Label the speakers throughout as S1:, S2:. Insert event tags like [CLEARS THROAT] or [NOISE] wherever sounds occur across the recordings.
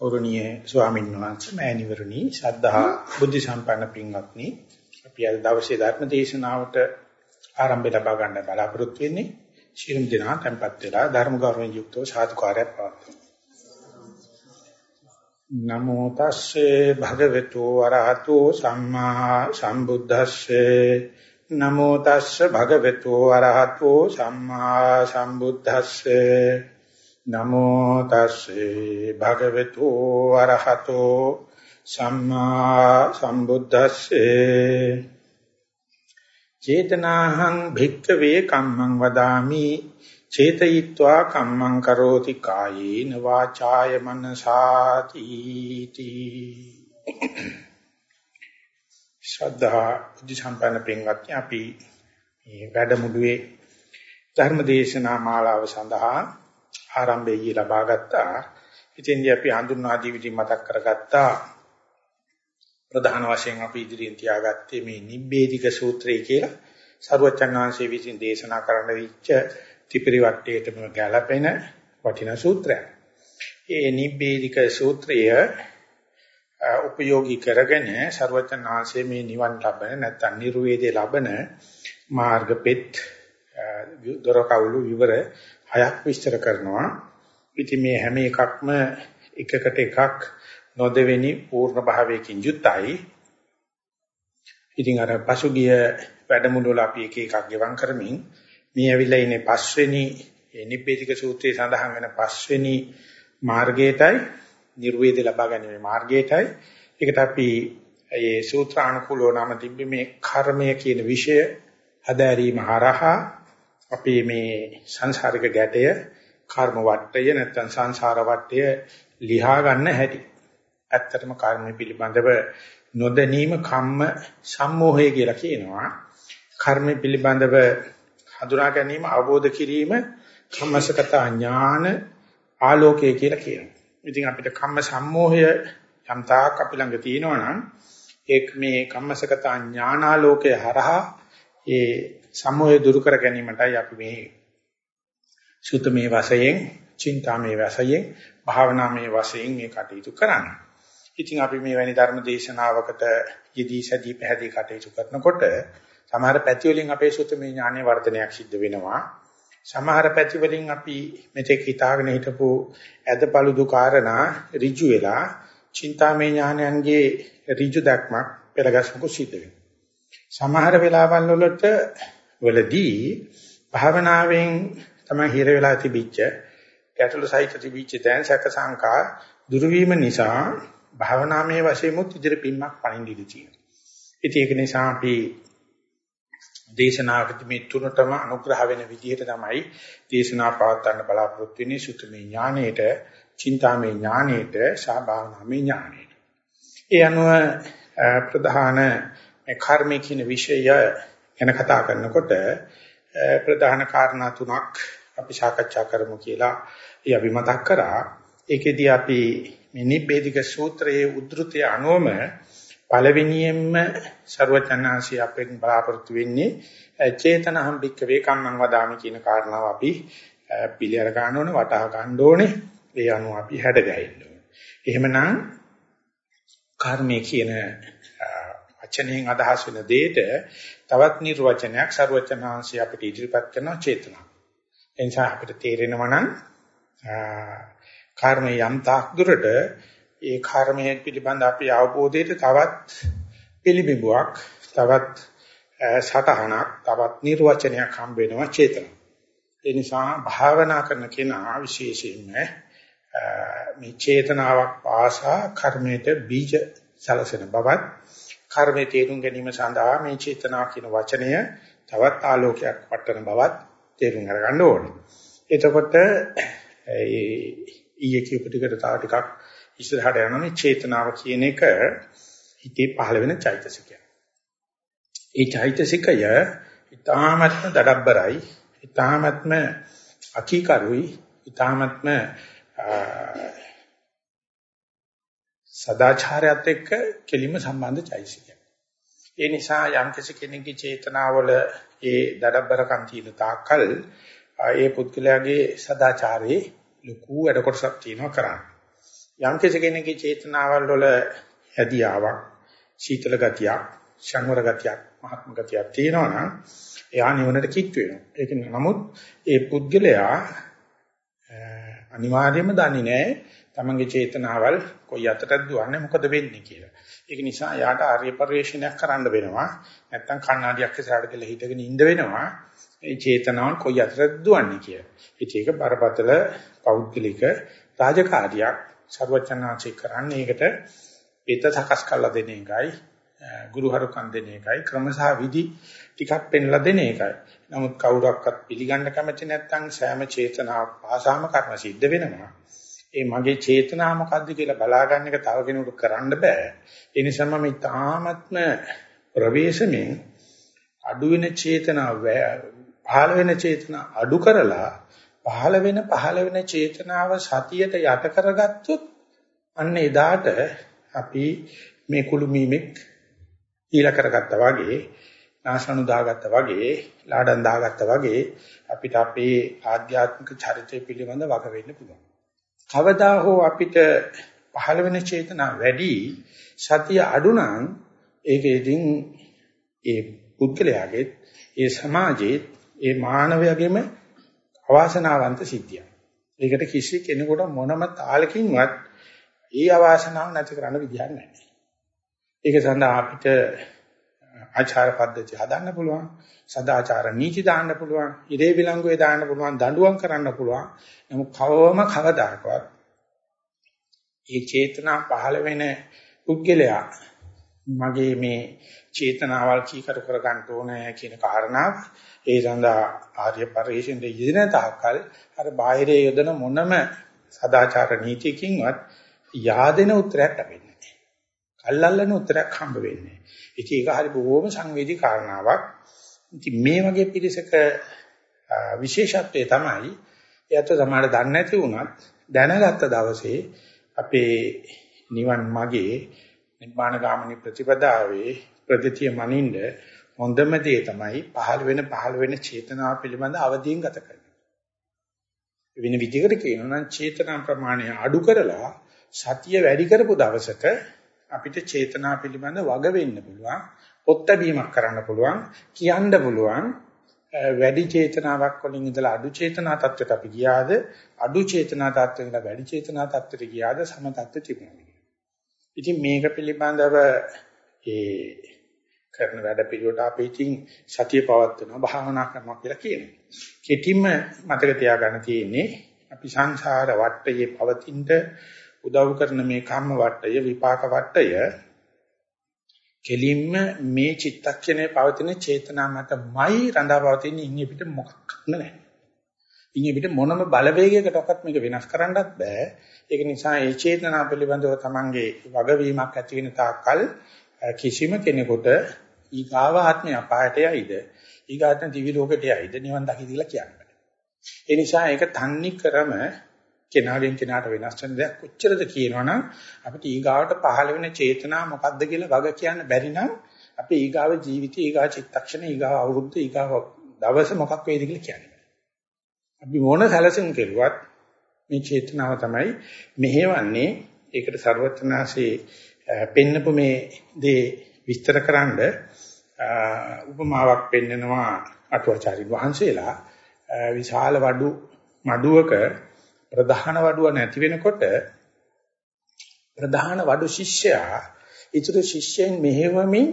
S1: ගෞරවනීය ස්වාමීන් වහන්සේ මෑණිවරණි ශ්‍රද්ධා බුද්ධ සම්පන්න පින්වත්නි. අපි අද දවසේ ධර්ම දේශනාවට ආරම්භය ලබා ගන්න බලාපොරොත්තු වෙන්නේ ශිරුම් දිනා tempත් වෙලා ධර්ම ගෞරවයෙන් යුක්තව සාදුකාරයක් පවත්වමු. නමෝ තස්සේ භගවතු වරහතෝ සම්මා සම්බුද්දස්සේ. නමෝ තස්සේ භගවතු වරහතෝ සම්මා සම්බුද්දස්සේ. නමෝ තස්සේ භගවතු අරහතෝ සම්මා සම්බුද්දස්සේ චේතනාහං භික්ඛවේ කම්මං වදාමි। චේතයිत्वा කම්මං කරෝති කායේන වාචාය මනසාති තී ශ්‍රද්ධා බුද්ධ සම්පන්න පින්වත්නි අපි මේ වැඩමුළුවේ ධර්ම දේශනා මාලාව සඳහා ආරම්භයේ ලබා ගත්තා. ඉතින්දී අපි හඳුන්වා දී විදිහ මතක් කරගත්තා. ප්‍රධාන වශයෙන් අපි ඉදිරියෙන් තියාගත්තේ මේ නිබ්බේධික සූත්‍රය කියලා සරුවචන් වහන්සේ විසින් දේශනා කරන්න විච්ච ත්‍රිපිරි වට්ටයටම ගැලපෙන වටිනා සූත්‍රයක්. ඒ නිබ්බේධික සූත්‍රය උපයෝගී කරගෙන සරුවචන් වහන්සේ මේ නිවන් ලබන නැත්නම් නිර්වේදේ ලබන මාර්ගපෙත් දොරකවුළු විවර හයක් විස්තර කරනවා. ඉතින් මේ හැම එකක්ම එකකට එකක් නොදෙවෙනි පූර්ණ භාවයකින් යුක්තයි. ඉතින් අර පසුගිය වැඩමුළු වල අපි එක එකක් ගෙවම් කරමින් මේ ඇවිල්ලා ඉන්නේ පස්වෙනි නිබ්බේධික සූත්‍රයේ සඳහන් වෙන පස්වෙනි මාර්ගයටයි නිර්වේද ලබා ගැනීමේ මාර්ගයටයි ඒකට අපි ඒ සූත්‍රානුකූලව නම තිබ්බේ මේ කර්මය කියන විෂය හදාරීම හරහා අපේ මේ සංසාරික ගැටය කර්ම වටය නැත්නම් සංසාර වටය ලිහා ගන්න හැටි. ඇත්තටම කර්ම පිළිබඳව නොදැනීම කම්ම සම්මෝහය කියලා කියනවා. කර්ම පිළිබඳව හඳුනා ගැනීම අවබෝධ කිරීම කම්මසගත ඥාන ආලෝකය කියලා කියනවා. ඉතින් අපිට කම්ම සම්මෝහය යම් තාක් අපි ළඟ තියෙනවා නම් ඒක මේ කම්මසගත ඥානාලෝකය හරහා ඒ සම්මෝහය දුරු කර ගැනීමටයි අපි මේ සුතමේ වශයෙන්, චින්තාමේ වශයෙන්, භාවනාමේ වශයෙන් මේ කටයුතු කරන්නේ. ඉතින් අපි මේ වැනි ධර්ම දේශනාවකට යෙදී සැදී පැහැදී කටයුතු කරනකොට සමහර පැති වලින් අපේ සුතමේ ඥානෙ වර්ධනයක් සිද්ධ වෙනවා. සමහර පැති වලින් අපි මෙතෙක් හිතාගෙන හිටපු ඇදපළුදු කාරණා ඍජු වෙලා චින්තාමේ ඥානයන්ගේ ඍජු දක්මක් පෙළගස්මක සිද්ධ වෙනවා. සමහර වෙලාවල් වලට වලදී භාවනාවෙන් තමයි හිර වෙලා තිබිච්ච ගැටලු සහිත තිබිච්ච දැන් සැක සංකා දුරු වීම නිසා භාවනාමය වශයෙන් මුත් ඉදිරි පින්මක් පණින්න ඉඩ තියෙනවා. ඉතින් ඒක නිසා අපි දේශනාවකදී මේ තුනටම අනුග්‍රහ වෙන විදිහට තමයි දේශනා පවත්වන්න බලාපොරොත්තු වෙන්නේ සුතමේ ඥාණයට, චින්තාමේ ඥාණයට, සාභාවනාමේ ඥාණයට. ඒ අනුව ප්‍රධාන මේ කර්මයේ කියන විෂය ගැන කතා කරනකොට ප්‍රධාන කාරණා තුනක් අපි සාකච්ඡා කරමු කියලා ඒ අපි මතක් කරා. ඒකෙදී අපි මේ නිබ්බේධික සූත්‍රයේ උද්ෘතය අනුවම පළවෙනියෙන්ම ਸਰවචනාසී අපෙන් බලාපොරොත්තු වෙන්නේ චේතනහම් භික්කවේ කම්මං වදාමි කියන කාරණාව අපි පිළිඅර ගන්න ඕනේ වටහා ගන්න ඕනේ. ඒ අනුව අපි හැඩගැහෙන්න ඕනේ. එහෙමනම් කර්මය කියන වචනයෙන් අදහස් වෙන දෙයට තවත් නිර්වචනයක් ਸਰවචනාංශي අපිට ඉදිරිපත් කරන චේතනාව. එනිසා අපිට තේරෙනවා නම් කර්මය යම් තාක් දුරට ඒ කර්මය පිළිබඳ අපේ අවබෝධයට තවත් පිළිබිඹුවක් තවත් සටහනක් තවත් නිර්වචනයක් හම්බ වෙනවා චේතනාව. ඒ නිසා භාවනා කරන කෙනා විශේෂයෙන්ම මේ චේතනාවක් පාසා කර්මයට බීජ සලසන බවත් කර්මයේ තේරුම් ගැනීම සඳහා මේ චේතනා කියන වචනය තවත් ආලෝකයක් වටන බවත් තේරුම් අරගන්න ඕනේ. එතකොට ඊයේ කියපු ටිකට තව ටිකක් ඉස්සරහට යනවා මේ චේතනාව කියන එක හිතේ පහළ වෙන චෛතසිකය. ඒ චෛතසිකය ඊ타මත්ම දඩබ්බරයි, ඊ타මත්ම අකීකරුයි, ඊ타මත්ම සදාචාරයත් එක්ක කෙලින්ම සම්බන්ධ චෛසිකය. ඒ නිසා යම් කෙනෙකුගේ චේතනාවල ඒ දඩබ්බරකම් තියෙන තාක්කල් ඒ පුද්ගලයාගේ සදාචාරයේ ලොකු වැඩ කොටසක් තියෙනවා කරන්න. යම් කෙනෙකුගේ චේතනාවල් වල හැදියාවක් සීතල ගතියක් සංවර ගතියක් මහත්ම ගතියක් තියෙනවා නම් එයා නිවනට කිට් වෙනවා. ඒක නමුත් ඒ පුද්ගලයා අනිවාර්යයෙන්ම දන්නේ නැහැ තමන්ගේ චේතනාවල් කොයි අතටද දුවන්නේ මොකද වෙන්නේ කියලා. ඒක නිසා යාට ආර්ය පරිශ්‍රණයක් කරන්න වෙනවා. නැත්තම් කණ්ණාඩියක් ඉස්සරහට ගිහලා හිටගෙන ඉඳ වෙනවා. මේ චේතනාවන් කොයි අතටද දුවන්නේ කියලා. ඒක බරපතල පෞද්ගලික රාජකාරියක් ਸਰවචනාචි කරන්නේ ඒකට පිට සකස් කරලා දෙන එකයි ගුරුහරුකම් දෙන එකයි ක්‍රමසහ විදි ටිකක් පෙන්ලා දෙන එකයි. නමුත් කවුරක්වත් පිළිගන්න කැමති නැත්නම් සෑම චේතනාවක් පාසාම කර්ම සිද්ධ වෙනවා. ඒ මගේ චේතනාව මොකද්ද කියලා බලාගන්න එක තව කෙනෙකුට කරන්න බෑ. ඒ නිසා මම ඊ타ත්ම ප්‍රවේශමෙන් අඩු වෙන චේතනාව පහළ වෙන චේතනා අඩු කරලා පහළ වෙන පහළ වෙන චේතනාව සතියට යට කරගත්තොත් අන්න එදාට අපි මේ කුළුමීමෙක් ඊල කරගත්තා වගේ නාශනු දාගත්තා වගේ ලාඩම් දාගත්තා වගේ අපිට අපේ ආධ්‍යාත්මික චරිතය පිළිබඳ වග වෙන්න පුළුවන්. කවදා හෝ අපිට පහළ වෙන චේතනා වැඩි සතිය අඩු නම් ඒක ඉතින් ඒ පුද්ගලයාගේ ඒ සමාජයේ ඒ මානවයාගේම අවාසනාවන්ත සිද්ධියක්. ඒකට කිසි කෙනෙකුට මොනම තාලකින්වත් ඒ අවාසනාව නැති කරන්න විදිහක් නැහැ. ඒක සඳහා අපිට ආචාර පද්ධති හදන්න පුළුවන්, සදාචාර නීති දාන්න පුළුවන්, ඉරේ විලංගුවේ දාන්න පුළුවන්, දඬුවම් කරන්න පුළුවන්. නමුත් කවවම කවදාකවත් ඒ චේතනා පහළ වෙන පුද්ගලයා මගේ මේ චේතනාවල් කීකර කර ගන්න ඕනේ කියන කාරණාව ඒ සඳහා ආර්ය පරිශ්‍රයෙන් යෙදෙන තාක්කල් අර බාහිරයේ යොදන මොනම සදාචාර නීතියකින්වත් yaadena උත්තරයක් ලැබෙන්නේ නැහැ. කල්ලල්ලන උත්තරයක් හම්බ වෙන්නේ නැහැ. ඉතින් ඒක හරි බොහොම සංවේදී කාරණාවක්. ඉතින් මේ වගේ පිළිසක විශේෂත්වය තමයි එයත් සමහර දන්නේ නැති වුණත් දැනගත්ත දවසේ අපේ නිවන් මාගේ නිබ්බාන ගාමිනී ප්‍රතිපදාවේ ප්‍රගතිය මනින්ද හොඳම දේ තමයි පහළ වෙන පහළ වෙන චේතනාව පිළිබඳ අවදීන් ගත කරන. වෙන විදිහකට කියනවා නම් චේතනා ප්‍රමාණය අඩු කරලා සතිය වැඩි කරපු දවසක අපිට චේතනා පිළිබඳ වග වෙන්න පුළුවන්, පොත්ත බීමක් කරන්න පුළුවන්, කියන්න පුළුවන්. වැඩි චේතනාවක් වලින් ඉඳලා අඩු චේතනා තත්ත්වයට අපි ගියාද, අඩු චේතනා තත්ත්වයට ඉඳලා වැඩි චේතනා තත්ත්වයට ගියාද සම තත්ත්වෙ තිබුණා. ඉතින් මේක පිළිබඳව ඒ කරන වැඩ පිළිවෙලට අපි ඉතින් සතිය පවත්වනවා භාවනා කරනවා කියලා කියනවා. කෙටිම මතක තියාගන්න තියෙන්නේ අපි සංසාර වටයේ පවතිනට උදව් කරන මේ කම්ම වටය විපාක වටය කෙලින්ම මේ චිත්තක්ෂණයේ පවතින චේතනා මතමයි රඳා පවතින ඉන්නේ පිට මොකක් නැහැ. ඉන්නේ පිට මොනම බලවේගයකටවත් මේක වෙනස් කරන්නත් බෑ. ඒක නිසා ඒ චේතනා පිළිබඳව තමන්ගේ වගවීමක් ඇති වෙන තාක්කල් කිසිම කෙනෙකුට ඊගාව ආත්මය අපායට යයිද ඊගාත්ම දිවි ලෝකයට යයිද නිවන් දකිද කියලා කියන්නේ. ඒ නිසා ඒක තන්නේ කරම කෙනාගෙන් කෙනාට වෙනස් වෙන දෙයක් කොච්චරද කියනවනම් අපිට ඊගාවට පහළ වෙන චේතනා මොකද්ද කියලා වග කියන්න බැරි නම් අපේ ඊගාව ජීවිතය ඊගා චිත්තක්ෂණ ඊගාව අවුරුද්ද ඊගාව දවස මොකක් වේද කියලා කියන්නේ. අපි මොන සැලසුම් කෙරුවත් මේ චේතනාව තමයි මෙහෙවන්නේ ඒකට ਸਰවඥාසේ පෙන්නපු මේ දේ විස්තරකරනද උපමාවක් පෙන්නනවා අටුවාචාරින් වහන්සේලා විශාල වඩු මඩුවක ප්‍රධාන වඩුව නැති වෙනකොට ප්‍රධාන වඩු ශිෂ්‍යයා ඊටු ශිෂ්‍යයන් මෙහෙවමින්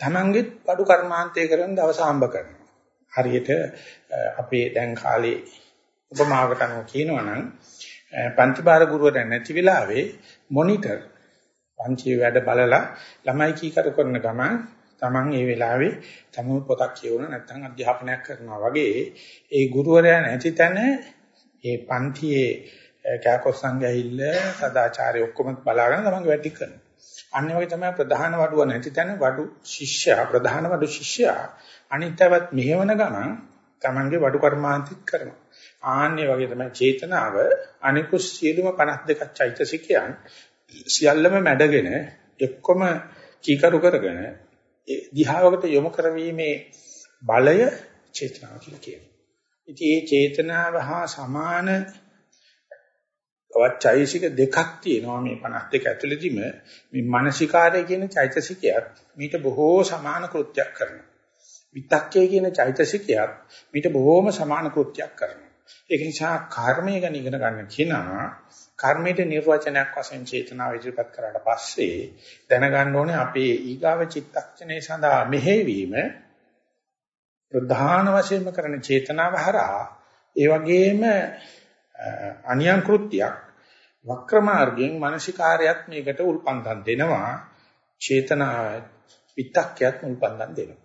S1: තමන්ගේ වඩු කර්මාන්තය කරන දවස හම්බ කරනවා. හරියට අපේ දැන් කාලේ උපමාවකට අනුව කියනවනම් පන්තිබාර ගුරුවරයා නැති වෙලාවේ මොනිටර් පන්තියේ වැඩ බලලා ළමයි කීකරු කරන ගමන් Taman ඒ වෙලාවේ තමු පොතක් කියවන නැත්නම් අධ්‍යාපනයක් කරනවා වගේ ඒ ගුරුවරයා නැති තැන ඒ පන්තියේ කෑකොස්සන් ගහිල්ල සදාචාරය ඔක්කොම බලාගෙන තමන්ගේ වැඩි කරනවා. අනිත් වගේ තමයි ප්‍රධාන වඩුව නැති තැන වඩු ශිෂ්‍යයා ප්‍රධාන වඩු ශිෂ්‍යයා අනිත්‍යවත් මෙහෙවන ගමන් තමන්ගේ වඩු කර්මාන්තික කරනවා. ආන්නේ වගේ තමයි චේතනාව අනිකුත් සියලුම 52ක් චෛතසිකයන් සියල්ලම මැඩගෙන එක්කොම කීකරු කරගෙන දිහාවකට යොමු කරවීමේ බලය චේතනාව කියලා කියනවා. ඉතින් මේ චේතනාව හා සමාන තවත් චෛසික දෙකක් තියෙනවා මේ 52 ඇතුළතදීම මේ මානසිකාරය කියන චෛතසිකයත් මීට බොහෝ සමාන කෘත්‍යයක් කරනවා. විතක්කය කියන චෛතසිකයත් මීට බොහෝම සමාන කෘත්‍යයක් කරනවා. ඒක නිසා කර්මය ගැන ඉගෙන ගන්න කෙනා කර්මයේ නිර්වචනයක් වශයෙන් චේතනාව ඉදිරිපත් කරාට පස්සේ දැනගන්න ඕනේ අපේ ඊගාව චිත්තක්ෂණය සඳහා මෙහෙවීම ප්‍රධාන වශයෙන්ම කරන චේතනාව හරහා ඒ වගේම අනියම් කෘත්‍යයක් වක්‍ර මාර්ගයෙන් මානසිකාරයත් මේකට උල්පන්දම් දෙනවා. චේතනා විතක්කයක් උල්පන්දම් දෙනවා.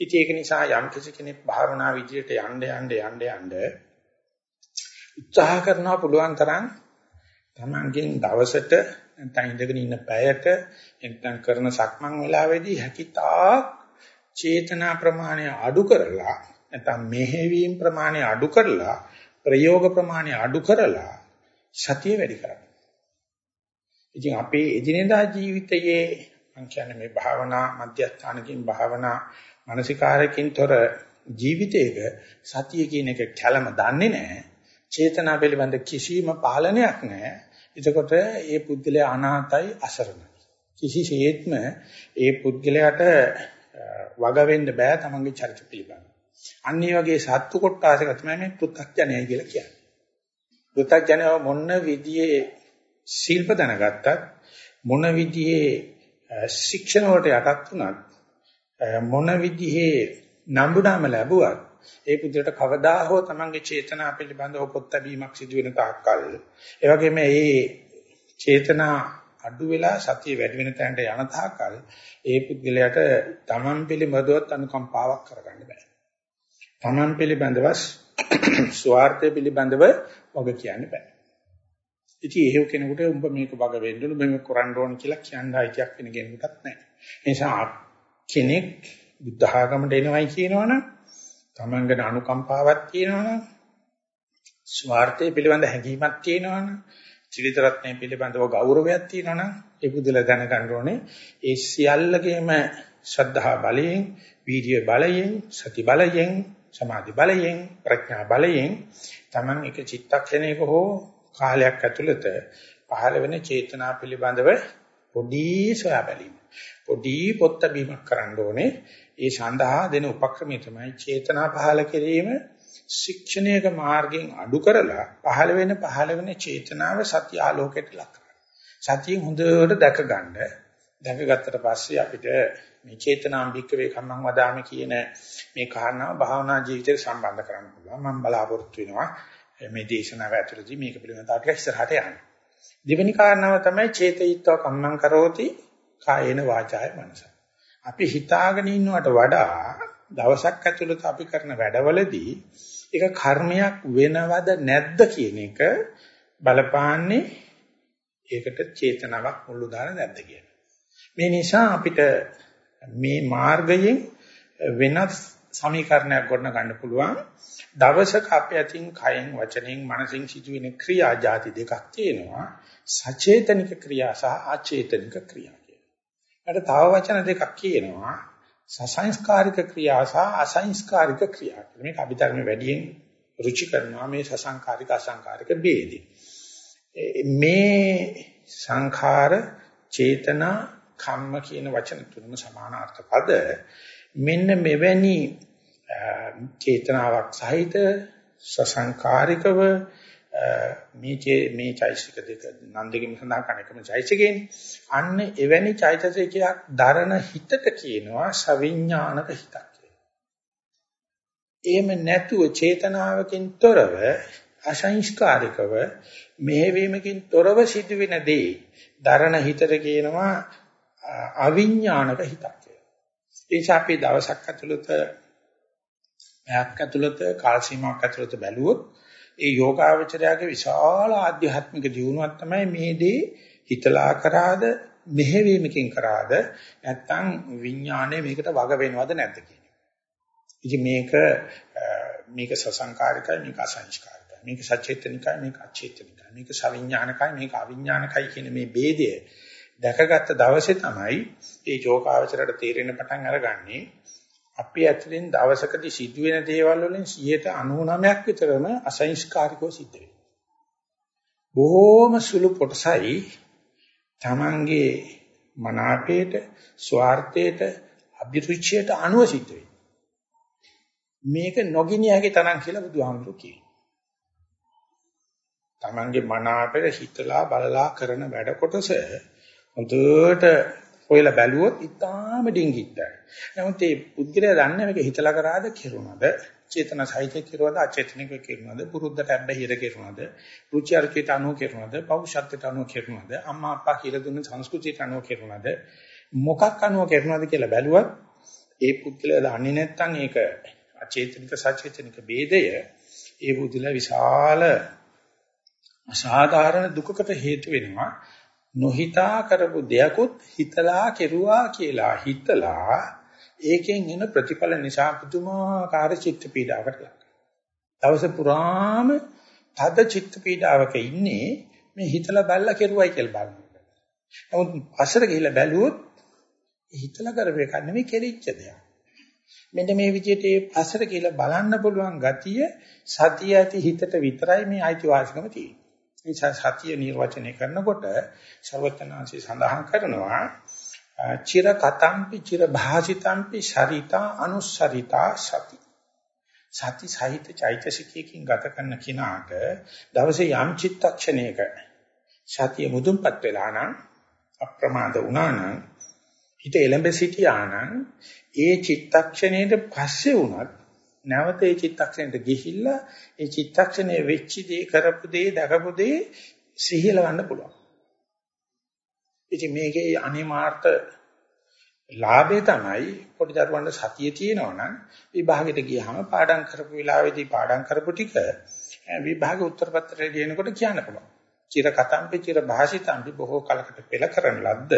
S1: ඉතින් ඒක නිසා යම් කෙනෙක් භාවනා විදියට යන්න යන්න යන්න යන්න උත්සාහ කරනවා පුළුවන් තරම් තමන්ගෙන් දවසට නැත්නම් ඉඳගෙන ඉන්න පැයට නැත්නම් කරන සක්මන් වෙලාවේදී හැකිතා චේතනා ප්‍රමාණය අඩු කරලා නැත්නම් මෙහෙවීම ප්‍රමාණය අඩු කරලා ප්‍රයෝග ප්‍රමාණය අඩු කරලා සතිය වැඩි කරගන්න. ඉතින් අපේ එදිනෙදා ජීවිතයේ මම කියන්නේ මේ භාවනා මධ්‍යස්ථානකින් භාවනා මානසිකාරකින් තොර ජීවිතයක සතිය කියන එක කැළම දන්නේ නැහැ. චේතනා පිළිබඳ කිසිම පාලනයක් නැහැ. එතකොට ඒ පුද්ගලයා අනාතයි අසරණයි. කිසිසේත්ම ඒ පුද්ගලයාට වග වෙන්න බෑ තමන්ගේ චරිත පිළිබඳ. අන්න ඒ වගේ සත්තු කොටාසක තමයි මේ පෘථග්ජනයයි කියලා කියන්නේ. පෘථග්ජනය මොන විදිහේ ශිල්ප දැනගත්තත් මොන විදිහේ ශික්ෂණ වලට යටත් වුණත් මොන විදිහේ නම්බුනාම ලැබුවත් ඒ පුදුරට කවදා හෝ තමන්ගේ චේතනා පිළිබඳව පොත් බැීමක් සිදු වෙන තාක්කල් ඒ වගේම මේ චේතනා අඩු වෙලා සතිය වැඩි වෙන තැනට යන තාකල් ඒ පුද්ගලයාට තමන් පිළිබඳවත් අනුකම්පාවක් කරගන්න බෑ. තමන් පිළිබඳව [CLEARS THROAT] ස්වార్థය පිළිබඳව වග කියන්න බෑ. ඉතින් එහෙව කෙනෙකුට උඹ මේක වග වෙන්න ඕන මේක කරන්න ඕන කියලා කියන්න අයිතියක් වෙන කෙනෙකුටත් නැහැ. ඒ නිසා කෙනෙක් බුද්ධ ආගමට එනවයි කියනවනම් තමන් ගැන අනුකම්පාවක් තියෙනවනම් ස්වార్థය පිළිබඳ හැඟීමක් තියෙනවනම් ත්‍රිවිධ රත්නය පිළිබඳව ගෞරවයක් තියෙනවනම් ඒ බුදුල දැනගන්න ඕනේ ඒ සියල්ලගේම ශ්‍රද්ධා බලයෙන්, වීර්ය බලයෙන්, සති බලයෙන්, සමාධි බලයෙන්, ප්‍රඥා බලයෙන් තමන් එක චිත්තක්ෂණයක හෝ කාලයක් ඇතුළත පහළ වෙන චේතනා පිළිබඳව පොඩි සොයා බැලීම. පොඩි පොත්ත බීමක් කරන්න ඕනේ. ඒ සඳහා දෙන උපක්‍රමය තමයි චේතනා පහළ කිරීම ශික්ෂණයක මාර්ගයෙන් අඩු කරලා පහළ වෙන පහළ වෙන චේතනාව සත්‍ය ආලෝකයට ලක් කරගන්න. සතියෙන් හොඳට දැක ගන්න. දැකගත්තට පස්සේ අපිට මේ චේතනාම්බික වේ කම්මං වදාමි කියන මේ කාරණාව භාවනා ජීවිතයට සම්බන්ධ කරන්න පුළුවන්. මම බලාපොරොත්තු වෙනවා මේ දේශනාව ඇතුළතදී මේක පිළිබඳව ටිකක් ඉස්සරහට යන්න. දෙවෙනි කාරණාව තමයි චේතයිත්ව කම්මං කරෝති කායේන වාචාය මනස. අපි හිතාගෙන ඉන්නවට වඩා දවසක් ඇතුළත අපි කරන වැඩවලදී ඒක කර්මයක් වෙනවද නැද්ද කියන එක බලපාන්නේ ඒකට චේතනාවක් මුළු දාන නැද්ද කියන. මේ නිසා අපිට මේ මාර්ගයෙන් වෙනත් සමීකරණයක් ගොඩන ගන්න පුළුවන්. දවසක අපේ අතින් කයෙන් වචනෙන් මනසින් සිදුවෙන ක්‍රියා જાති දෙකක් තියෙනවා. සචේතනික ක්‍රියා සහ අචේතනික ක්‍රියා කියලා. ඊට තව වචන දෙකක් කියනවා. සසංස්කාරික ක්‍රියා සහ අසංස්කාරික ක්‍රියා. මේක අභිධර්ම වැඩියෙන් රුචි කරනවා මේ සසංකාරික අසංකාරික ભેදේ. මේ සංඛාර චේතනා කම්ම කියන වචන තුනම සමාන අර්ථ පද මෙන්න මෙවැනි චේතනාවක් සහිත සසංකාරිකව මේ මේ චෛසික දෙක නන්දගෙම සඳහන් කරන එකම චෛසිකේනේ අන්න එවැනි චෛතසිකයක් දරන හිතට කියනවා සවිඥානික හිතක් කියලා. එහෙම නැතුව චේතනාවකින් තොරව අසංස්කාරිකව මෙහෙවීමකින් තොරව සිදුවෙන දේ දරන හිතට කියනවා අවිඥානික හිතක් කියලා. ඒ නිසා අපි දවසක් ඇතුළත පැයක් ඇතුළත කාල සීමාවක් ඇතුළත බැලුවොත් ඒ යෝගාවචරයාගේ විශාල ආධ්‍යාත්මික දියුණුවක් තමයි මේ දේ හිතලා කරාද මෙහෙවීමකින් කරාද නැත්නම් විඥාණය මේකට වග වෙනවද නැද්ද කියන එක. ඉතින් මේක මේක සසංකාරිකයි මේක අසංස්කාරිකයි. මේක සචේතනිකයි මේක අචේතනිකයි. මේක සවිඥානිකයි මේක අවිඥානිකයි කියන මේ ભેදය දැකගත්ත දවසේ තමයි ඒ යෝගාවචරයට තේරෙන පටන් අරගන්නේ අපි ඇතුලෙන් දවසකදී සිදුවෙන දේවල් වලින් 99ක් විතරම අසංස්කාරිකව සිද්ධ වෙනවා. බොහෝම සුළු කොටසයි තමන්ගේ මනාපයට ස්වార్థයට අභිරුචියට අනුව සිද්ධ වෙන්නේ. මේක නොගිනියගේ තරම් කියලා බුදුහාමුදුරුවෝ කියනවා. තමන්ගේ මනාපයට හිතලා බලලා කරන වැඩ කොටස හොඳට හොයලා බැලුවොත් ඉතාම ඩිංගිත්තයි. නමුත් මේ පුද්ගලයා දන්නේ මේක හිතලා කරාද කෙරුණාද? චේතන සහිත කෙරුවද අචේතනික කෙරුණාද? පුරුද්දට අබ්බහිර කෙරුණාද? රුචි අරුචිට අනුව කෙරුණාද? පෞෂත්වයට අනුව කෙරුණාද? අම්මා අප්පා කියලා දුන්න සංස්කෘතියට අනුව කෙරුණාද? මොකක් අනුව කෙරුණාද කියලා බැලුවත් ඒ පුද්ගලයා දන්නේ නැත්නම් ඒක අචේතනික සචේතනික ભેදය ඒ පුද්ගලයා විශාල අසාධාරණ දුකකට හේතු වෙනවා. නොහිතා කරපු දෙයක්ොත් හිතලා කෙරුවා කියලා හිතලා ඒකෙන් එන ප්‍රතිඵල නිසා පුදුමාකාර චිත්ත පීඩාවකට ලක් දවස පුරාම තද චිත්ත පීඩාවක ඉන්නේ මේ හිතලා බැලලා කෙරුවයි කියලා බලනකොට. නමුත් පස්සට ගිහිල්ලා බැලුවොත් හිතලා කරපු එක නෙමෙයි කෙරිච්ච දෙයක්. මෙන්න මේ විදිහට ඒ පස්සට ගිහිල්ලා බලන්න පුළුවන් ගතිය සතිය ඇති හිතට විතරයි මේ අයිතිවාසිකම තියෙන්නේ. නිසා සතිය නිර්වචනය කරනකොට ਸਰවඥාන්සේ සඳහන් කරනවා චිර කතම්පි චිර භාසිතම්පි ශරිතා අනුස්සරිතා සති. සති සහිත චෛතසිකයකින් ගත කරන කිනාට දවසේ යම් චිත්තක්ෂණයක සතිය මුදුන්පත් වෙලා නම් අප්‍රමාද වුණා නම් හිත එළඹ සිටියා නම් ඒ චිත්තක්ෂණයට පස්සේ වුණත් නැවත ඒ චිත්තක්ෂණයට ගිහිල්ලා ඒ චිත්තක්ෂණයේ වෙච්ච දේ කරපු දේ දකපු දේ සිහිලවන්න පුළුවන්. ඉතින් මේකේ අනිමාර්ථ ලාභේ තමයි පොඩි දරුවන්ට සතිය තියෙනවනම් විභාගෙට ගියාම පාඩම් කරපු වෙලාවේදී පාඩම් කරපු ටික විභාග උත්තර පත්‍රයේ ලියනකොට කියන්න පුළුවන්. චිර කතම්පි චිර භාෂිතම්පි බොහෝ කලකට පෙළ කරන ලද්ද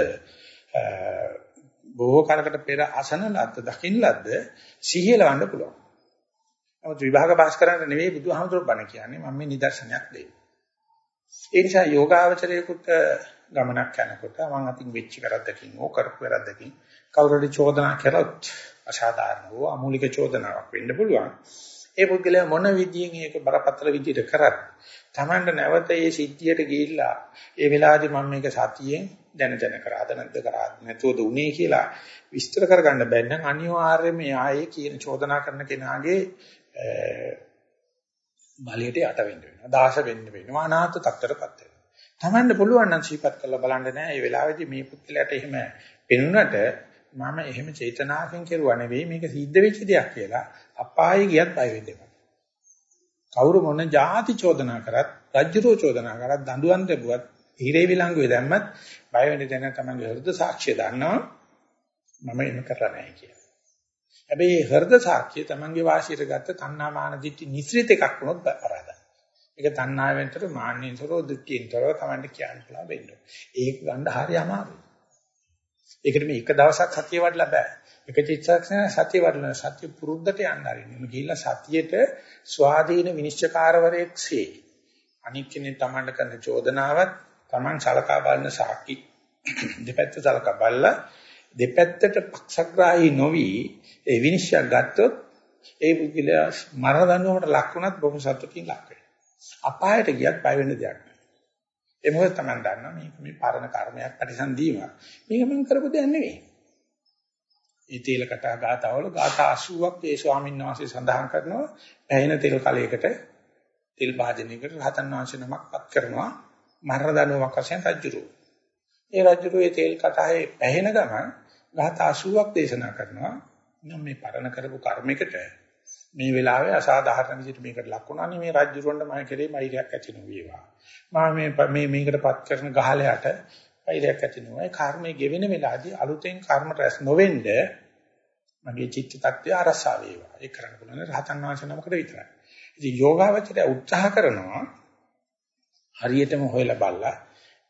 S1: බොහෝ කලකට පෙර අසන ලද්ද දකින්න ලද්ද සිහිලවන්න පුළුවන්. නමුත් විභාග පාස් කරන්න නෙවෙයි බුදුහාමුදුරුවෝ බණ කියන්නේ මම මේ නිදර්ශනයක් දෙන්නේ. ඒ නිසා යෝගාවචරයේකට ගමනක් යනකොට මම අතින් වෙච්ච කරද්දකින් ඕ කරපු වැරද්දකින් කවුරුරි චෝදනා කරොත් අසාධාරණ වූ අමූලික චෝදනාවක් වෙන්න පුළුවන්. ඒ පුද්ගලයා මොන විදියෙන් ඒක බරපතල විදියට කරත් Tamanda නැවත ඒ සිද්ධියට ගිහිල්ලා ඒ වෙලාවේදී මම මේක සතියෙන් දැන දැන කරාද නැද්ද කරාද නැතුවද උනේ කියලා විස්තර කරගන්න බැන්න අනිවාර්යයෙන්ම ආයේ කියන චෝදනා කරන කෙනාගේ බලයට යට වෙන්න වෙනවා. දාස වෙන්න වෙනවා. අනාථ තත්ත්වයටපත් වෙනවා. Tamanne පුළුවන් නම් සීපත් කරලා බලන්න නෑ. මේ වෙලාවේදී මේ පුත්ලයට එහෙම පෙන්ුණට මම එහෙම චේතනාවෙන් කෙරුවා නෙවෙයි මේක සිද්ධ වෙච්ච දෙයක් කියලා අපායේ ගියත් බය වෙන්න එපා. කවුරු මොන જાති චෝදනා කරත්, රජ්‍යරෝ චෝදනා කරත්, දඬුවම් දෙබුවත්, හිරේ විලංගුවේ දැම්මත් බය වෙන්න දෙන තමන්ගේ හෘද සාක්ෂිය දන්නවා මම එහෙම කරලා නැහැ කියලා. හැබැයි හෘද සාක්ෂිය තමන්ගේ වාසියට ගත්ත තණ්හා මාන දිට්ඨි නිස්ෘත එකක් වුණොත් අපරාධයි. ඒක තණ්හාවෙන්තර මාන්නෙන්තර දිට්ඨියෙන්තර තමන්ට කියන්න පුළුවන් වෙන්න. ඒක ගන්න හරි අමාරුයි. ඒකට මේ එක දවසක් සතිය වඩලා බෑ. එක චිත්තක්ෂණ සතිය වඩලා සතිය පුරුද්දට යන්න ආරින්න. මේ ගිහිල්ලා සතියේට ස්වාධීන විනිශ්චයකාරවරයෙක්සේ අනික් කෙනෙක් තමන්ට කරන චෝදනාවත් තමන් සලකා බලන සාක්ෂි දෙපැත්ත සලකා බලලා දෙපැත්තට පක්ෂග්‍රාහී නොවි ඒ විනිශ්චය ගත්තොත් ඒ පුද්ගලයා මරණ දඬුවමට ලක් වුණත් බොහොම සතුටින් ලක් වෙනවා. අපායට ගියත් බය වෙන්න දෙයක් නැහැ. ඒ මොකද තමයි දන්නා මේක මේ පරණ කර්මයක් පරිසම් දීමක්. මේක මම කරපු දෙයක් නෙවෙයි. ඒ තේල කතා ගාතාවල ගාථා 80ක් ඒ ස්වාමීන් වහන්සේ සඳහන් කරනවා පැහැින තෙල් කලයකට තෙල් භාජනයකට රහතන් වහන්සේ නමක් පත් කරනවා මරණ දඬුවමක් වශයෙන් රජුරු. ඒ රජුරු ඒ තෙල් කතාවේ පැහැින ගමන් ගාථා 80ක් දේශනා කරනවා. නම් මේ පරණ කරපු කර්මයකට මේ වෙලාවේ අසාධාරණ විදිහට මේකට ලක් වුණානේ මේ රාජ්‍යරුවන්ට මම කෙරේ මෛත්‍රියක් ඇති නොවේවා. මම මේ මේ මේකටපත් කරන ගහලයට මෛත්‍රියක් ඇති නොවේ. කර්මයේ ගෙවෙන වෙලාවදී අලුතෙන් කර්ම රැස් නොවෙන්න මගේ චිත්ත tattya අරසා වේවා. ඒක කරන්න පුළුවන් රහතන් වහන්සේ නමකට විතරයි. ඉතින් යෝගාවචරය උත්සාහ කරනවා හරියටම හොයලා බලලා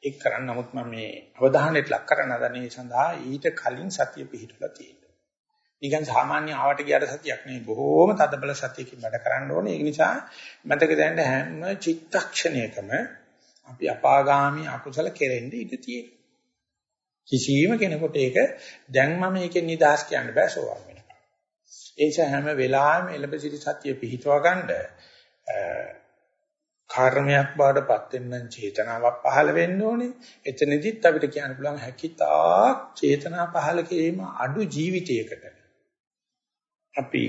S1: ඒක කරන්න. නමුත් මම මේ අවධානයට ලක් කරන දන්නේ සඳහා ඊට කලින් සතිය පිහිටුලා තියෙනවා. නිකන් සාමාන්‍ය ආවට ගියට සතියක් නෙවෙයි බොහෝම තදබල සතියකින් වැඩ කරන්න ඕනේ. ඒ නිසා මතක දැනට හැම චිත්තක්ෂණයකම අපි අපාගාමී අකුසල කෙරෙන්න ඉඩ තියෙනවා. කිසියම් කෙනෙකුට ඒක දැන් මම මේකෙන් නිදහස් කියන්න බෑ සෝවාන් වෙනකම්. ඒ නිසා හැම වෙලාවෙම එළඹ සිටි සතිය පිහිටවා ගන්න කර්මයක් බාටපත් වෙන්න චේතනාවක් පහළ වෙන්න ඕනේ. එතනදිත් අපිට කියන්න පුළුවන් හැකිතා චේතනා පහළ කිරීම අඩු ජීවිතයකට. අපි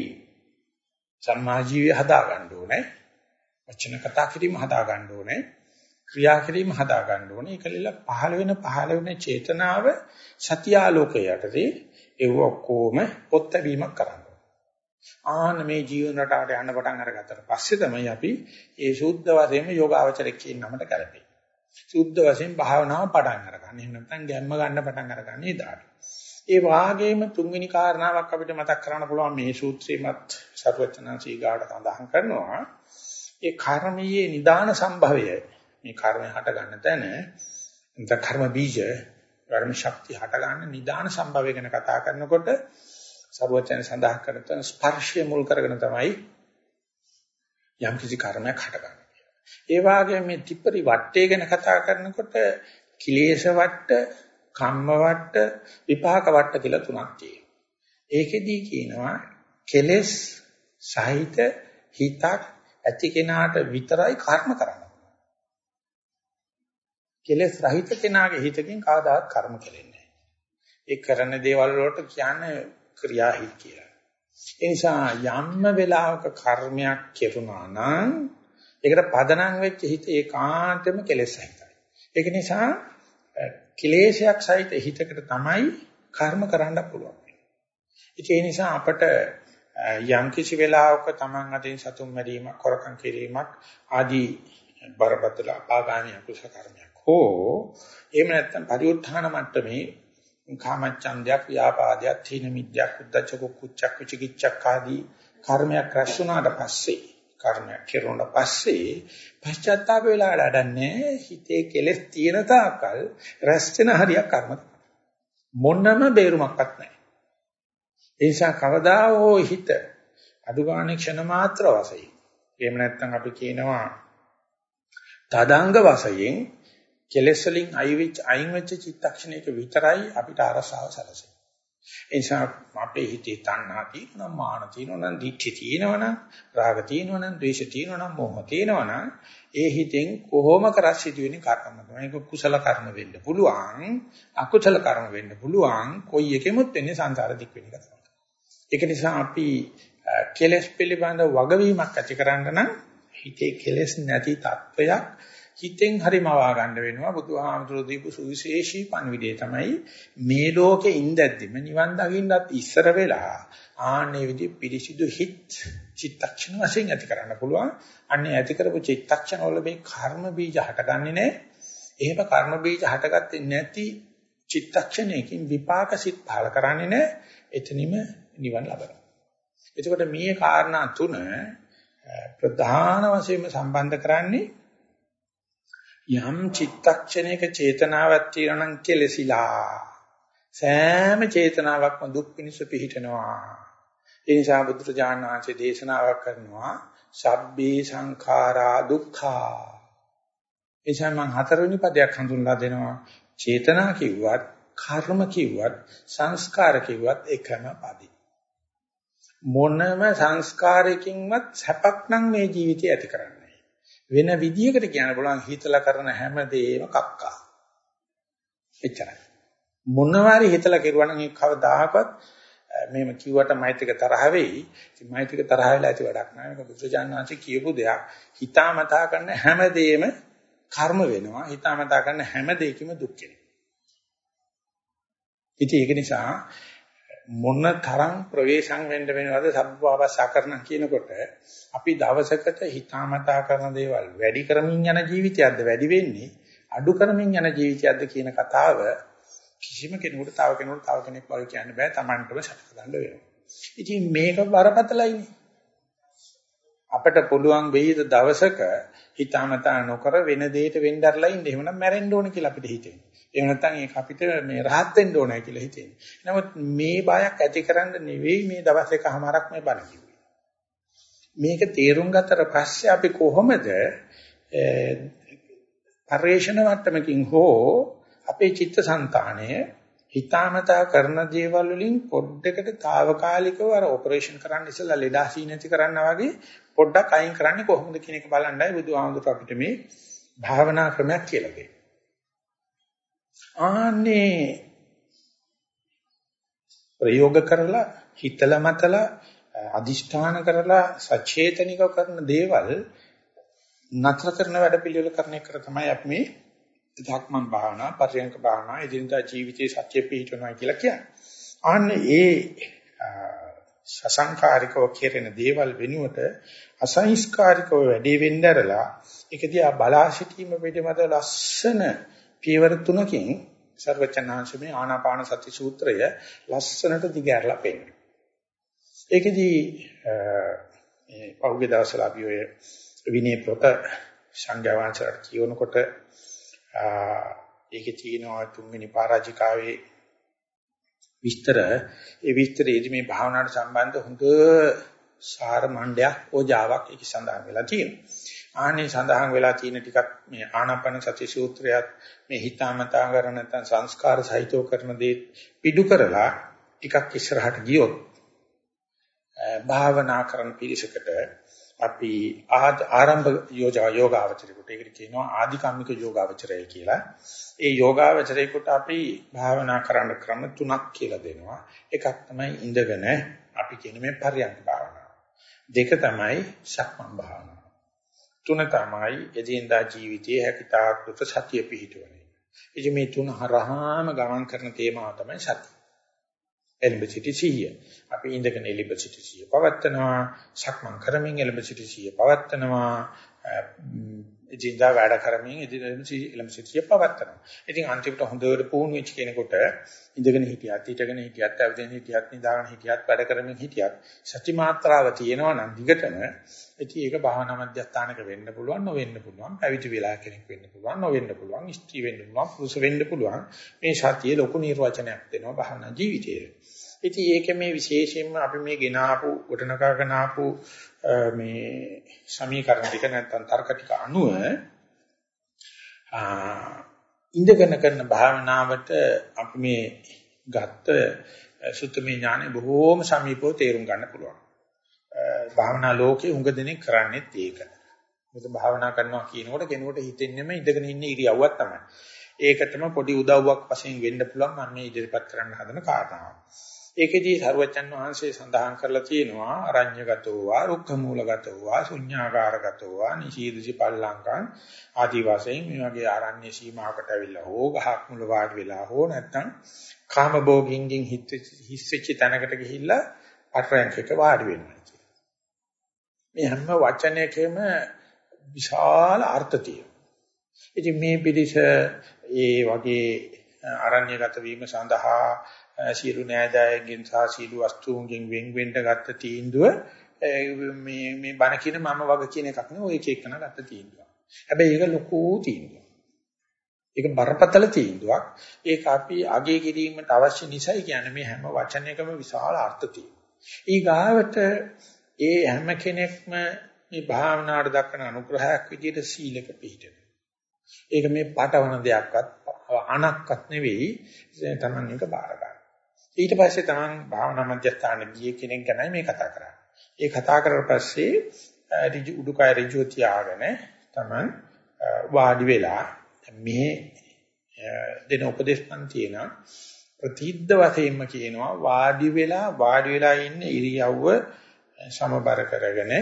S1: සම්මා ජීවිය හදා ගන්න ඕනේ. වචන කතා කිරීම හදා ගන්න ඕනේ. ක්‍රියා කිරීම හදා ගන්න ඕනේ. ඒකලෙල පහළ වෙන පහළ වෙන චේතනාව සත්‍ය ආලෝකයටදී ඒව ඔක්කොම පොත්වීමක් කරන්න. ආන මේ ජීවන රටාවට යන්න පටන් අරගත්තට පස්සේ තමයි අපි ඒ සුද්ධ වශයෙන්ම යෝගාවචරයක් කියන නමට කරපේ. සුද්ධ වශයෙන් භාවනාව පටන් අරගන්න. එහෙම නැත්නම් ගැම්ම ගන්න පටන් අරගන්නේ ඉදාට. ඒ වාගේම තුන්වෙනි කාරණාවක් අපිට මතක් කරන්න පුළුවන් මේ සූත්‍රයේමත් සරුවචනාංශී ගාඩ සඳහන් කරනවා. ඒ කර්මයේ නිදාන සම්භවය මේ කර්මය හට ගන්න තැන නැත්නම් කර්ම බීජ කර්ම ශක්තිය හට ගන්න නිදාන සම්භවය ගැන කතා කරනකොට සරුවචන සඳහන් කරන ස්පර්ශය මුල් කරගෙන තමයි යම් කිසි කර්මයක් හටගන්නේ. ඒ වගේම මේ ත්‍රිපරි වට්ටය ගැන කතා කරනකොට කිලේශ වට්ට, කම්ම වට්ට, විපාක වට්ට කියලා තුනක් තියෙනවා. ඒකෙදී කියනවා කෙලෙස් සහිත හිතක් ඇති කෙනාට විතරයි කර්ම කරන්න. කෙලෙස් රහිත කෙනාගේ හිතකින් කවදාවත් කර්ම කෙරෙන්නේ නැහැ. ඒ කරන දේවල් වලට කියන්නේ ක්‍රියාහිත කියලා. ඒ නිසා යම්ම වෙලාවක කර්මයක් කෙරුණා නම් ඒකට පදනම් වෙච්ච හිත ඒකාන්තෙම කෙලෙස් සහිතයි. ඒක නිසා කිලේශයක් සහිත හිතකට තමයි කර්ම කරන්න පුළුවන්. ඒ නිසා අපට යම් කිසි වෙලාවක Taman අතින් සතුම් මැරීමක්, කරකම් කිරීමක් ආදී බරපතල අපාගාමී අකුසල කර්මයක් හෝ එහෙම නැත්නම් පරිඋත්ථාන මට්ටමේ කාමච්ඡන්දයක් ව්‍යාපාදයක් තීන මිද්‍යක් උද්දච්ච කුච්චක් විචිකිච්ඡක් ආදී කර්මයක් රැස් වුණාට පස්සේ කර්මයක් කෙරුණාට පස්සේ පශ්චාත්තාප වෙලා වැඩන්නේ හිතේ කෙලෙස් තියෙන තාකල් රැස් වෙන හරියක් කර්ම මොනම බේරුමක්වත් නැහැ ඒ නිසා කවදා හෝ හිත අදුගාණ ක්ෂණ මාත්‍ර වශයෙන් එහෙම නැත්නම් අපි කියනවා තදංග වශයෙන් කෙලෙස් වලින් අයින් වෙච්ච චිත්තක්ෂණයක විතරයි අපිට අරසාව සැලසෙන්නේ. ඒ නිසා අපේ හිතේ තණ්හා තියෙනවා, මාන තියෙනවා, දික්ඨි තියෙනවා, රාග තියෙනවා, ද්වේෂ තියෙනවා, මෝහ තියෙනවා ඒ හිතෙන් කොහොම කරස් සිදුවෙන්නේ කර්ම තමයි. ඒක කුසල කර්ම වෙන්න පුළුවන්, අකුසල කර්ම වෙන්න පුළුවන්. කොයි එකෙමුත් වෙන්නේ සංසාර දික් වෙන එක තමයි. ඒක නිසා අපි කෙලෙස් පිළිබඳ වගවීමක් ඇති කරන්න නම් හිතේ කෙලෙස් නැති තත්වයක් හිතෙන් හරිමවා ගන්න වෙනවා. බුදුහාමුදුරුවෝ දීපු සුවිශේෂී පණවිඩය තමයි මේ ලෝකේ ඉඳද්දිම නිවන් දකින්නත් ඉස්සර වෙලා ආන්නේ විදි පිරිසිදු හිත් චිත්තක්ෂණ වශයෙන් ඇති කරන්න පුළුවන්. අන්නේ ඇති කරපු චිත්තක්ෂණ වල මේ කර්ම බීජ හටගන්නේ නැහැ. එහෙම කර්ම බීජ හටගත්තේ නැති චිත්තක්ෂණයකින් විපාක සිත් පහල කරන්නේ නැහැ. එතනින්ම නිවන් ලබනවා. එතකොට මේ කාරණා තුන ප්‍රධාන වශයෙන්ම සම්බන්ධ කරන්නේ යම් චිත්තක්ෂණයක චේතනාවක් තියෙනවා නම් කෙලසිලා. සෑම චේතනාවක්ම දුක් පිණිස පිහිටනවා. ඒ නිසා බුදුරජාණන් වහන්සේ දේශනාවක් කරනවා සබ්බේ සංඛාරා දුක්ඛා. එනිසා මම හතරවෙනි පදයක් හඳුන්ලා දෙනවා. චේතනා කිව්වත් කර්ම කිව්වත් සංස්කාර කිව්වත් එකම පදේ. මොනම සංස්කාරයකින්වත් සැපක් නම් මේ ජීවිතය ඇති කරන්නේ වෙන විදියකට කියන්න පුළුවන් හිතලා කරන හැම දෙයක්ම කක්කා. එච්චරයි. මොනවාරි හිතලා කෙරුවා නම් ඒක කවදාහකවත් මෙහෙම කිව්වට මෛත්‍රික තරහ වෙයි. ඉතින් මෛත්‍රික තරහ වෙලා ඇති වැඩක් නෑ. මේක බුදුජානනාංශ කියපු දෙයක්. හිතාමතා කරන හැම දෙයක්ම කර්ම වෙනවා. හිතාමතා කරන හැම දෙයකම දුක් වෙනවා. ඉතින් ඒක නිසා මොන තරම් ප්‍රවේශම් වෙන්න වෙනවද සබ්බවාපසකරණ කියනකොට අපි දවසකට හිතාමතා කරන දේවල් වැඩි කරමින් යන ජීවිතයක්ද වැඩි වෙන්නේ අඩු කරමින් යන ජීවිතයක්ද කියන කතාව කිසිම කෙනෙකුට තව කෙනෙකුට තව කෙනෙක් වගේ කියන්න බෑ Tamanටම සැක ගන්න වෙනවා. ඉතින් මේක බරපතලයිනේ. අපිට පුළුවන් වෙයිද දවසක හිතාමතා නොකර වෙන දෙයකට වෙnderලා ඉන්න එහෙමනම් මැරෙන්න ඕන කියලා අපිට හිතෙනවා. එහෙම නැත්නම් ඒක අපිට මේ rahat වෙන්න ඕනයි කියලා හිතෙන්නේ. නමුත් මේ බයක් ඇතිකරන්න නෙවෙයි මේ දවස් එකමාරක් මේ බණ කිව්වේ. මේක තේරුම් ගත්තට පස්සේ අපි කොහොමද පරිේශන මට්ටමකින් හෝ අපේ චිත්තසංතානය හිතාමතා කරන දේවල් වලින් පොඩ්ඩකට తాවකාලිකව අර ඔපරේෂන් කරන්න ඉස්සලා ලෙඩ හසී නැති කරන්න වගේ පොඩ්ඩක් අයින් කරන්නේ කොහොමද කියන එක බලන්නයි බුදුහාමුදුර අපිට මේ භාවනා ක්‍රමයක් කියලා දෙන්නේ. ආන්නේ ප්‍රයෝග කරලා හිතලා මතලා අදිෂ්ඨාන කරලා සචේතනික කරන දේවල් නතර කරන වැඩ පිළිවෙල කරන එක තමයි අපි මේ ධක්මන් භාවනා, පරියන්ක භාවනා, එදිනදා ජීවිතයේ සත්‍ය පිහිටනවා කියලා කියන්නේ. අන්න ඒ සසංකාරිකව කෙරෙන දේවල් වෙනුවට අසංස්කාරිකව වැඩි වෙnderලා ඒක දිහා බලා සිටීම පිටමත ලස්සන පියවර තුනකින් සර්වචනාංශමේ ආනාපාන සති සූත්‍රය ලස්සනට දිගහැරලා පෙන්නනවා. ඒකෙදී මේ පෞද්ගල දවසල අපි ඔය විනය පොත සංඝවංශයට කියනකොට ඒකේ තියෙනවා තුන්වෙනි පරාජිකාවේ විස්තර ඒ විස්තරයේදී මේ භාවනාවට සම්බන්ධ හොඳ සාර මණ්ඩයක් ඕජාවක් ඒක සඳහන් වෙලා තියෙනවා. ආනේ සඳහන් වෙලා තියෙන ටිකක් මේ ආනාපාන සති සූත්‍රයත් මේ හිතාමතා කරන නැත්නම් සංස්කාර සහිතව කරන දේ පිටු කරලා ටිකක් ඉස්සරහට ගියොත් භාවනා කරන පිරිසකට අපි ආරම්භ යෝජා යෝගාවචරයකට ඒකට කියනවා ආධිකම්මික යෝගාවචරය කියලා. ඒ යෝගාවචරයකට අපි භාවනා කරන්න ක්‍රම තුනක් කියලා දෙනවා. එකක් තමයි ඉඳගෙන අපි කියන මේ පරියන්ක භාවනාව. දෙක තමයි සක්මන් භාවනාව. තුන තමයි එදිනදා ජීවිතයේ හැකිතාකෘත සතිය පිහිටවන්නේ. ඉතින් මේ තුන හරහාම ගමන් කරන තේමාව තමයි සතිය. එලඹ සිටි සිහිය. අපි ඉඳගෙන එලඹ සිටි සිහිය පවත්නවා, සක්මන් කරමින් එලඹ සිටි සිහිය පවත්නවා, එදිනදා වැඩ කරමින් එලඹ සිටි සිහිය පවත්නවා. ඉතින් අන්තිමට හොඳට පුහුණු වෙච්ච කෙනෙකුට ඉඳගෙන හිටියත්, හිටගෙන හිටියත්, ඇවිදින්න හිටියත්, නිදාගෙන හිටියත්, වැඩ කරමින් හිටියත් සති මාත්‍රාව තියෙනවා නම් දිගටම ඉතින් ඒක භාවනා මධ්‍යස්ථානක වෙන්න පුළුවන්, නොවෙන්න පුළුවන්, පැවිදි වෙලා කෙනෙක් වෙන්න පුළුවන්, නොවෙන්න පුළුවන්, ස්ත්‍රී වෙන්න පුළුවන්, පුරුෂ වෙන්න පුළුවන්. මේ සතියේ ලොකු නිර්වචනයක් දෙනවා භාවනා ජීවිතයේ. ඉතින් ඒකේ මේ විශේෂයෙන්ම අපි මේ ගෙන ආපු ගොඩනගාගෙන ආපු මේ සමීකරණ ටික නැත්තම් තර්ක ටික අනුව ඉඳගෙන කරන භාවනාවට අපි මේ ගත්ත සුත්තමේ ඥානෙ බොහෝම සමීපව තේරුම් ගන්න පුළුවන්. භාවනා ලෝකේ උඟ දෙනෙක් කරන්නේත් ඒක. මොකද භාවනා කරනවා කියනකොට කෙනෙකුට හිතෙන්නේම ඉඳගෙන ඉන්න ඉරියව්වක් තමයි. ඒකටම පොඩි උදව්වක් වශයෙන් වෙන්න පුළුවන් මම මේ ඉදිරිපත් කරන්න හදන කාරණාව. ඒකෙදී සරුවචන් වහන්සේ සඳහන් කරලා තියෙනවා අරඤ්‍යගතෝ වා රුක්ඛමූලගතෝ වා ශුඤ්ඤාකාරගතෝ වා නිශීදසි පල්ලංකං ආදි වශයෙන් මේ වගේ ආරණ්‍ය සීමාවකට ඇවිල්ලා හෝ ගහක් මුල වාඩි වෙලා හෝ නැත්නම් කාම භෝගින්ගෙන් හිස්සෙච්ච තැනකට ගිහිල්ලා අටරැංකක වාඩි වෙනවා කියන. මේ හැම වචනයකම විශාල අර්ථ තියෙනවා. ඉතින් මේ පිළිස ඒ වගේ අරණ්‍යගත වීම සඳහා සියලු නෑදෑයන්ගෙන් සහ සියලු වස්තුන්ගෙන් වෙන් වෙන්න ගත්ත තීන්දුව මේ මේ බණ කියන මම වග කියන එකක් නෙවෙයි ඔය එක එකන ගත්ත තීන්දුවක්. හැබැයි ඒක ලොකු තීන්දුවක්. ඒක බරපතල තීන්දුවක්. ඒක අපි අගය කිරීමට අවශ්‍ය නිසායි කියන්නේ මේ හැම වචනයකම විශාල අර්ථ තියෙනවා. ඊගාවට ඒ හැම කෙනෙක්ම මේ භාවනාවට දක්වන අනුග්‍රහයක් විදිහට සීලක පිළිපදිනවා. ඒක මේ පටවන දෙයක්වත් අනක්වත් නෙවෙයි තමන් එක බාර ගන්න. ඊට පස්සේ තමන් භාවනා මධ්‍යස්ථාන ගියේ කෙනෙක් ගැනයි මේ කතා කරන්නේ. ඒ කතා කරලා පස්සේ ඍජු උඩුකය ඍජුව තියාගෙන තමන් වාඩි වෙලා මේ දෙන උපදේශ පන් තියෙනවා ප්‍රතිද්ද වශයෙන්ම කියනවා වාඩි වෙලා වාඩි වෙලා ඉන්න ඉරියව්ව සමබර කරගෙන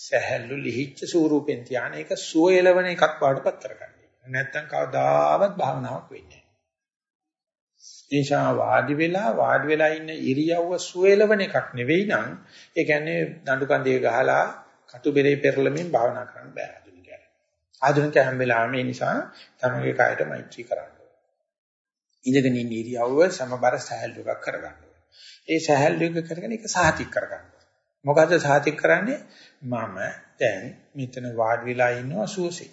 S1: සැහැල්ලු ලිහිච්ච ස්වරූපෙන් තියාන එක සුවයලවන එකක් වඩපත් කරගන්න. නැත්තම් කවදාවත් භාවනාවක් වෙන්නේ නිසා වාඩි වෙලා වාඩි වෙලා ඉන්න ඉරියව්ව සුවේලවන එකක් නෙවෙයි නම් ඒ කියන්නේ දඬු කන්දේ ගහලා කටු බෙරේ පෙරලමින් භාවනා කරන්න බෑ ආධුනිකයන්. ආධුනිකය හැම වෙලාවෙම ඒ නිසා තමගේ කායට මෛත්‍රී කරන්න ඉඳගෙන ඉන්න ඉරියව්ව සමබර සහැල්ලුවක් කරගන්න ඒ සහැල්ලුවක කරගෙන ඒක සාතික් කරගන්න. මොකද සාතික් කරන්නේ මම දැන් මෙතන වාඩි වෙලා ඉන්නවා සුවසේ.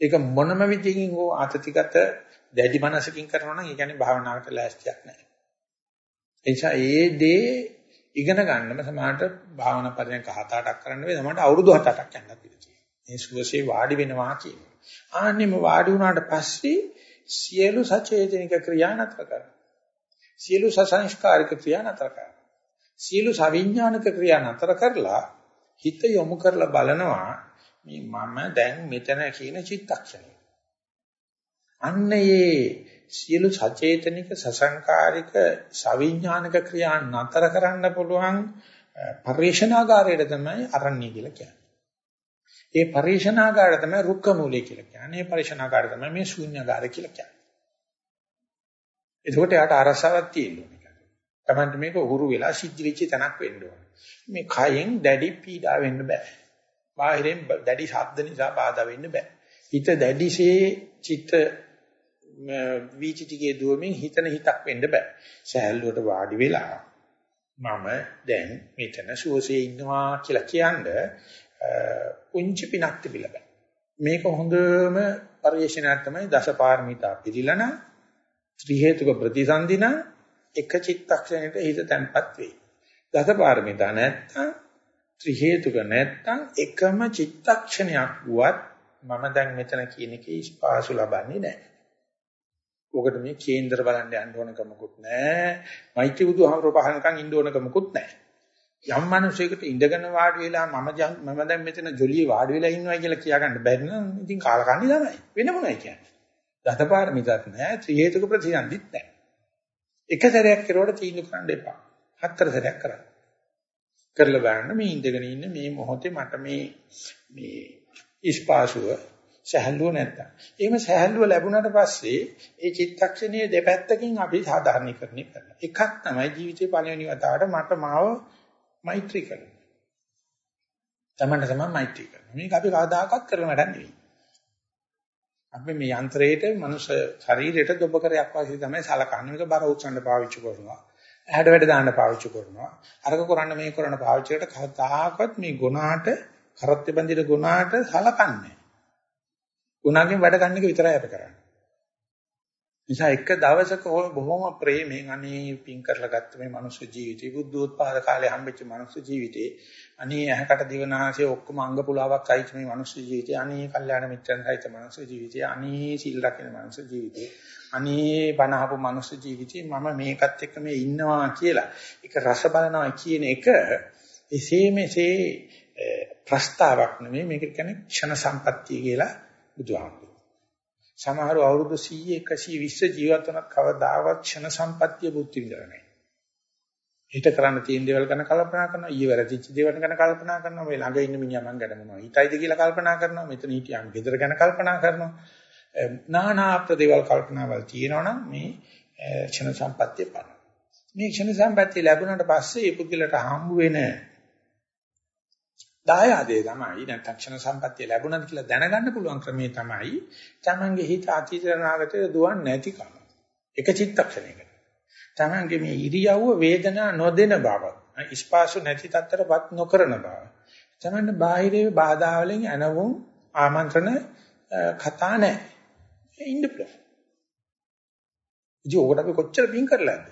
S1: ඒක මොනම විදිහකින් හෝ ආතතිගත දැඩි මනසකින් කරනවා නම් ඒ කියන්නේ භාවනාවට ලෑස්තියක් නැහැ. ඒ නිසා ඒ දේ ඉගෙන ගන්නම සමහරට භාවනා පරිණක 7-8ක් කරන්න වෙයි සමහරට අවුරුදු 7-8ක් යන්නත් ඉඩ තියෙනවා. මේ සුවසේ වාඩි වෙනවා කියනවා. ආන්නෙම වාඩි වුණාට පස්සේ සියලු සචේතනික ක්‍රියා නතර කරනවා. සියලු සසංස්කාරික ක්‍රියා නතර කරනවා. සියලු සවිඥානික ක්‍රියා නතර කරලා හිත යොමු කරලා බලනවා මේ මම දැන් මෙතන කියන චිත්තක්ෂණය. අන්න ඒ සියලු සචේතනික සසංකාරික සවිඥානික ක්‍රියා නතර කරන්න පුළුවන් පරිශනාගාරයට තමයි අරණ්‍ය කියලා කියන්නේ. ඒ පරිශනාගාරය තමයි රුක්ක මූලය කියලා කියන්නේ. ඒ පරිශනාගාරය තමයි මේ ශූන්‍යගාරය කියලා කියන්නේ. එතකොට යාට අරසාවක් තියෙනවා. තමන්ට මේක උහුරු වෙලා සිද්ධ වෙච්ච තැනක් වෙන්න ඕන. මේ කයෙන් දැඩි පීඩා වෙන්න බෑ. බාහිරෙන් දැඩි ශබ්ද නිසා බාධා වෙන්න බෑ. හිත දැඩිසේ චිත්ත වීචිතිගේ දුවමින් හිතන හිතක් වෙන්න බෑ. සහැල්ලුවට වාඩි වෙලා මම දැන් මෙතන සුවසේ ඉන්නවා කියලා කියන්නේ පුංචි පිනක් තිබිලා බෑ. මේක හොඳම පරිශ්‍රණයක් තමයි දසපාරමිතා පිළිලන ත්‍රි හේතුක ප්‍රතිසන්දින එක චිත්තක්ෂණයට හිත තැම්පත් වෙයි. දසපාරමිතා නැත්තම් ත්‍රි හේතුක නැත්තම් එකම චිත්තක්ෂණයක් වුවත් මම දැන් මෙතන කියන එකේ ස්පාසු ලබන්නේ නැහැ. ඔකට මේ කේන්දර බලන්න යන්න ඕනකමකුත් නැහැ. මෛත්‍රී බුදුහමරෝ පහනකම් ඉන්න ඕනකමකුත් නැහැ. යම් මිනිසෙකුට ඉඳගෙන වාඩි වෙලා මම මම දැන් මෙතන ජොලිය වාඩි වෙලා ඉන්නවා කියලා කියා ගන්න බැරි නම් ඉතින් කාලකන්ණි තමයි. වෙන මොනවයි කියන්නේ. දතපාරමිතත් නැහැ, ත්‍රි හේතුක ප්‍රතිසන්දිත් නැහැ. එක සැරයක් කරුවට තීන්දුව කරන්න එපා. හතර සැරයක් කරන්න. කරලා බලන්න මේ ඉඳගෙන ඉන්න මේ මොහොතේ මට මේ මේ ඉස්පාසුව සහැල්ලුව නැත්තම්. එහෙම සහැල්ලුව ලැබුණාට පස්සේ ඒ චිත්තක්ෂණයේ දෙපැත්තකින් අපි සාධාරණීකරණය කරනවා. එකක් තමයි ජීවිතේ පළවෙනි වතාවට මට මාව මෛත්‍රී කරනවා. තමන්ට තමයි මෛත්‍රී කරනවා. මේක අපි කවදාකවත් කරලා වැඩක් නෙවෙයි. අපි මේ යන්ත්‍රයේට මනුෂ්‍ය ශරීරයට දොබ කරයක් වගේ තමයි සලකන්නේ. මේක බර උස්සන්න පාවිච්චි කරනවා. ඇහැට වැඩ දාන්න පාවිච්චි කරනවා. අරක කරන්න මේ කරන පාවිච්චි කරලා කවදාකවත් මේ ගුණාට කරත්‍ය බඳින ගුණාට සලකන්නේ ගුණාගෙන් වැඩ ගන්න එක විතරයි අපි කරන්නේ. නිසා එක දවසක බොහොම ප්‍රේමයෙන් අනේ පින් කරලා ගත්ත මේ මනුස්ස ජීවිතේ බුද්ධෝත්පාද කාලේ හම්බෙච්ච මනුස්ස ජීවිතේ අනේ ඇහැකට දිවනාසය ඔක්කොම අංග පුලාවක් අයිච මේ මනුස්ස ජීවිතේ අනේ කල්යාණ මිත්‍රන් සහිත මනුස්ස ජීවිතේ අනේ සිල් රකින්න මනුස්ස ජීවිතේ අනේ බණහපු මනුස්ස ජීවිතේ මම මේකත් එක්ක මේ ඉන්නවා කියලා ඒක රස බලනවා කියන එක එසේ මෙසේ ප්‍රස්තාවක් නෙමෙයි මේක කියන්නේ ක්ෂණ සම්පත්තිය කියලා බුදුහාමුදුරුවෝ. සමහරව අවුරුදු 100 120 ජීවත් වුණත් කවදාවත් ක්ෂණ සම්පත්තිය බුද්ධි විඳලා නැහැ. හිත කරන්න තියෙන දේවල් ගැන කල්පනා කරනවා, ඊයේ වැරදිච්ච දේවල් ගැන කල්පනා කරනවා, මේ ළඟ ඉන්න මිනිහා මං ගැන මොනවා හිතයිද කියලා කල්පනා කරනවා, මෙතන හිටියම් ගෙදර ගැන කල්පනා කරනවා. නානා ප්‍රදේවල් කල්පනාවල් තියෙනවනම් මේ ක්ෂණ සම්පත්තිය පාන. මේ ක්ෂණ සම්පත්තිය ලැබුණාට පස්සේ මේ පුද්ගලට හම්බ වෙන දායාදේ තමයි නැත්නම් ක්ෂණ සම්පත්තිය ලැබුණාද කියලා දැනගන්න පුළුවන් ක්‍රමේ තමයි තමන්ගේ හිත අතීත අනාගතයට දුවන්නේ නැතිකම. එක චිත්තක්ෂණයකට. තමන්ගේ මේ ඉරියව්ව වේදනා නොදෙන බව, ස්පාසු නැති තත්තරපත් නොකරන බව. තමන්න බාහිරේ බාධා වලින් අනවුම් ආමන්ත්‍රණ කතා නැහැ. ඉන්න පුළුවන්. ඉතින් ඕකට අපි කොච්චර පින් කරලාද?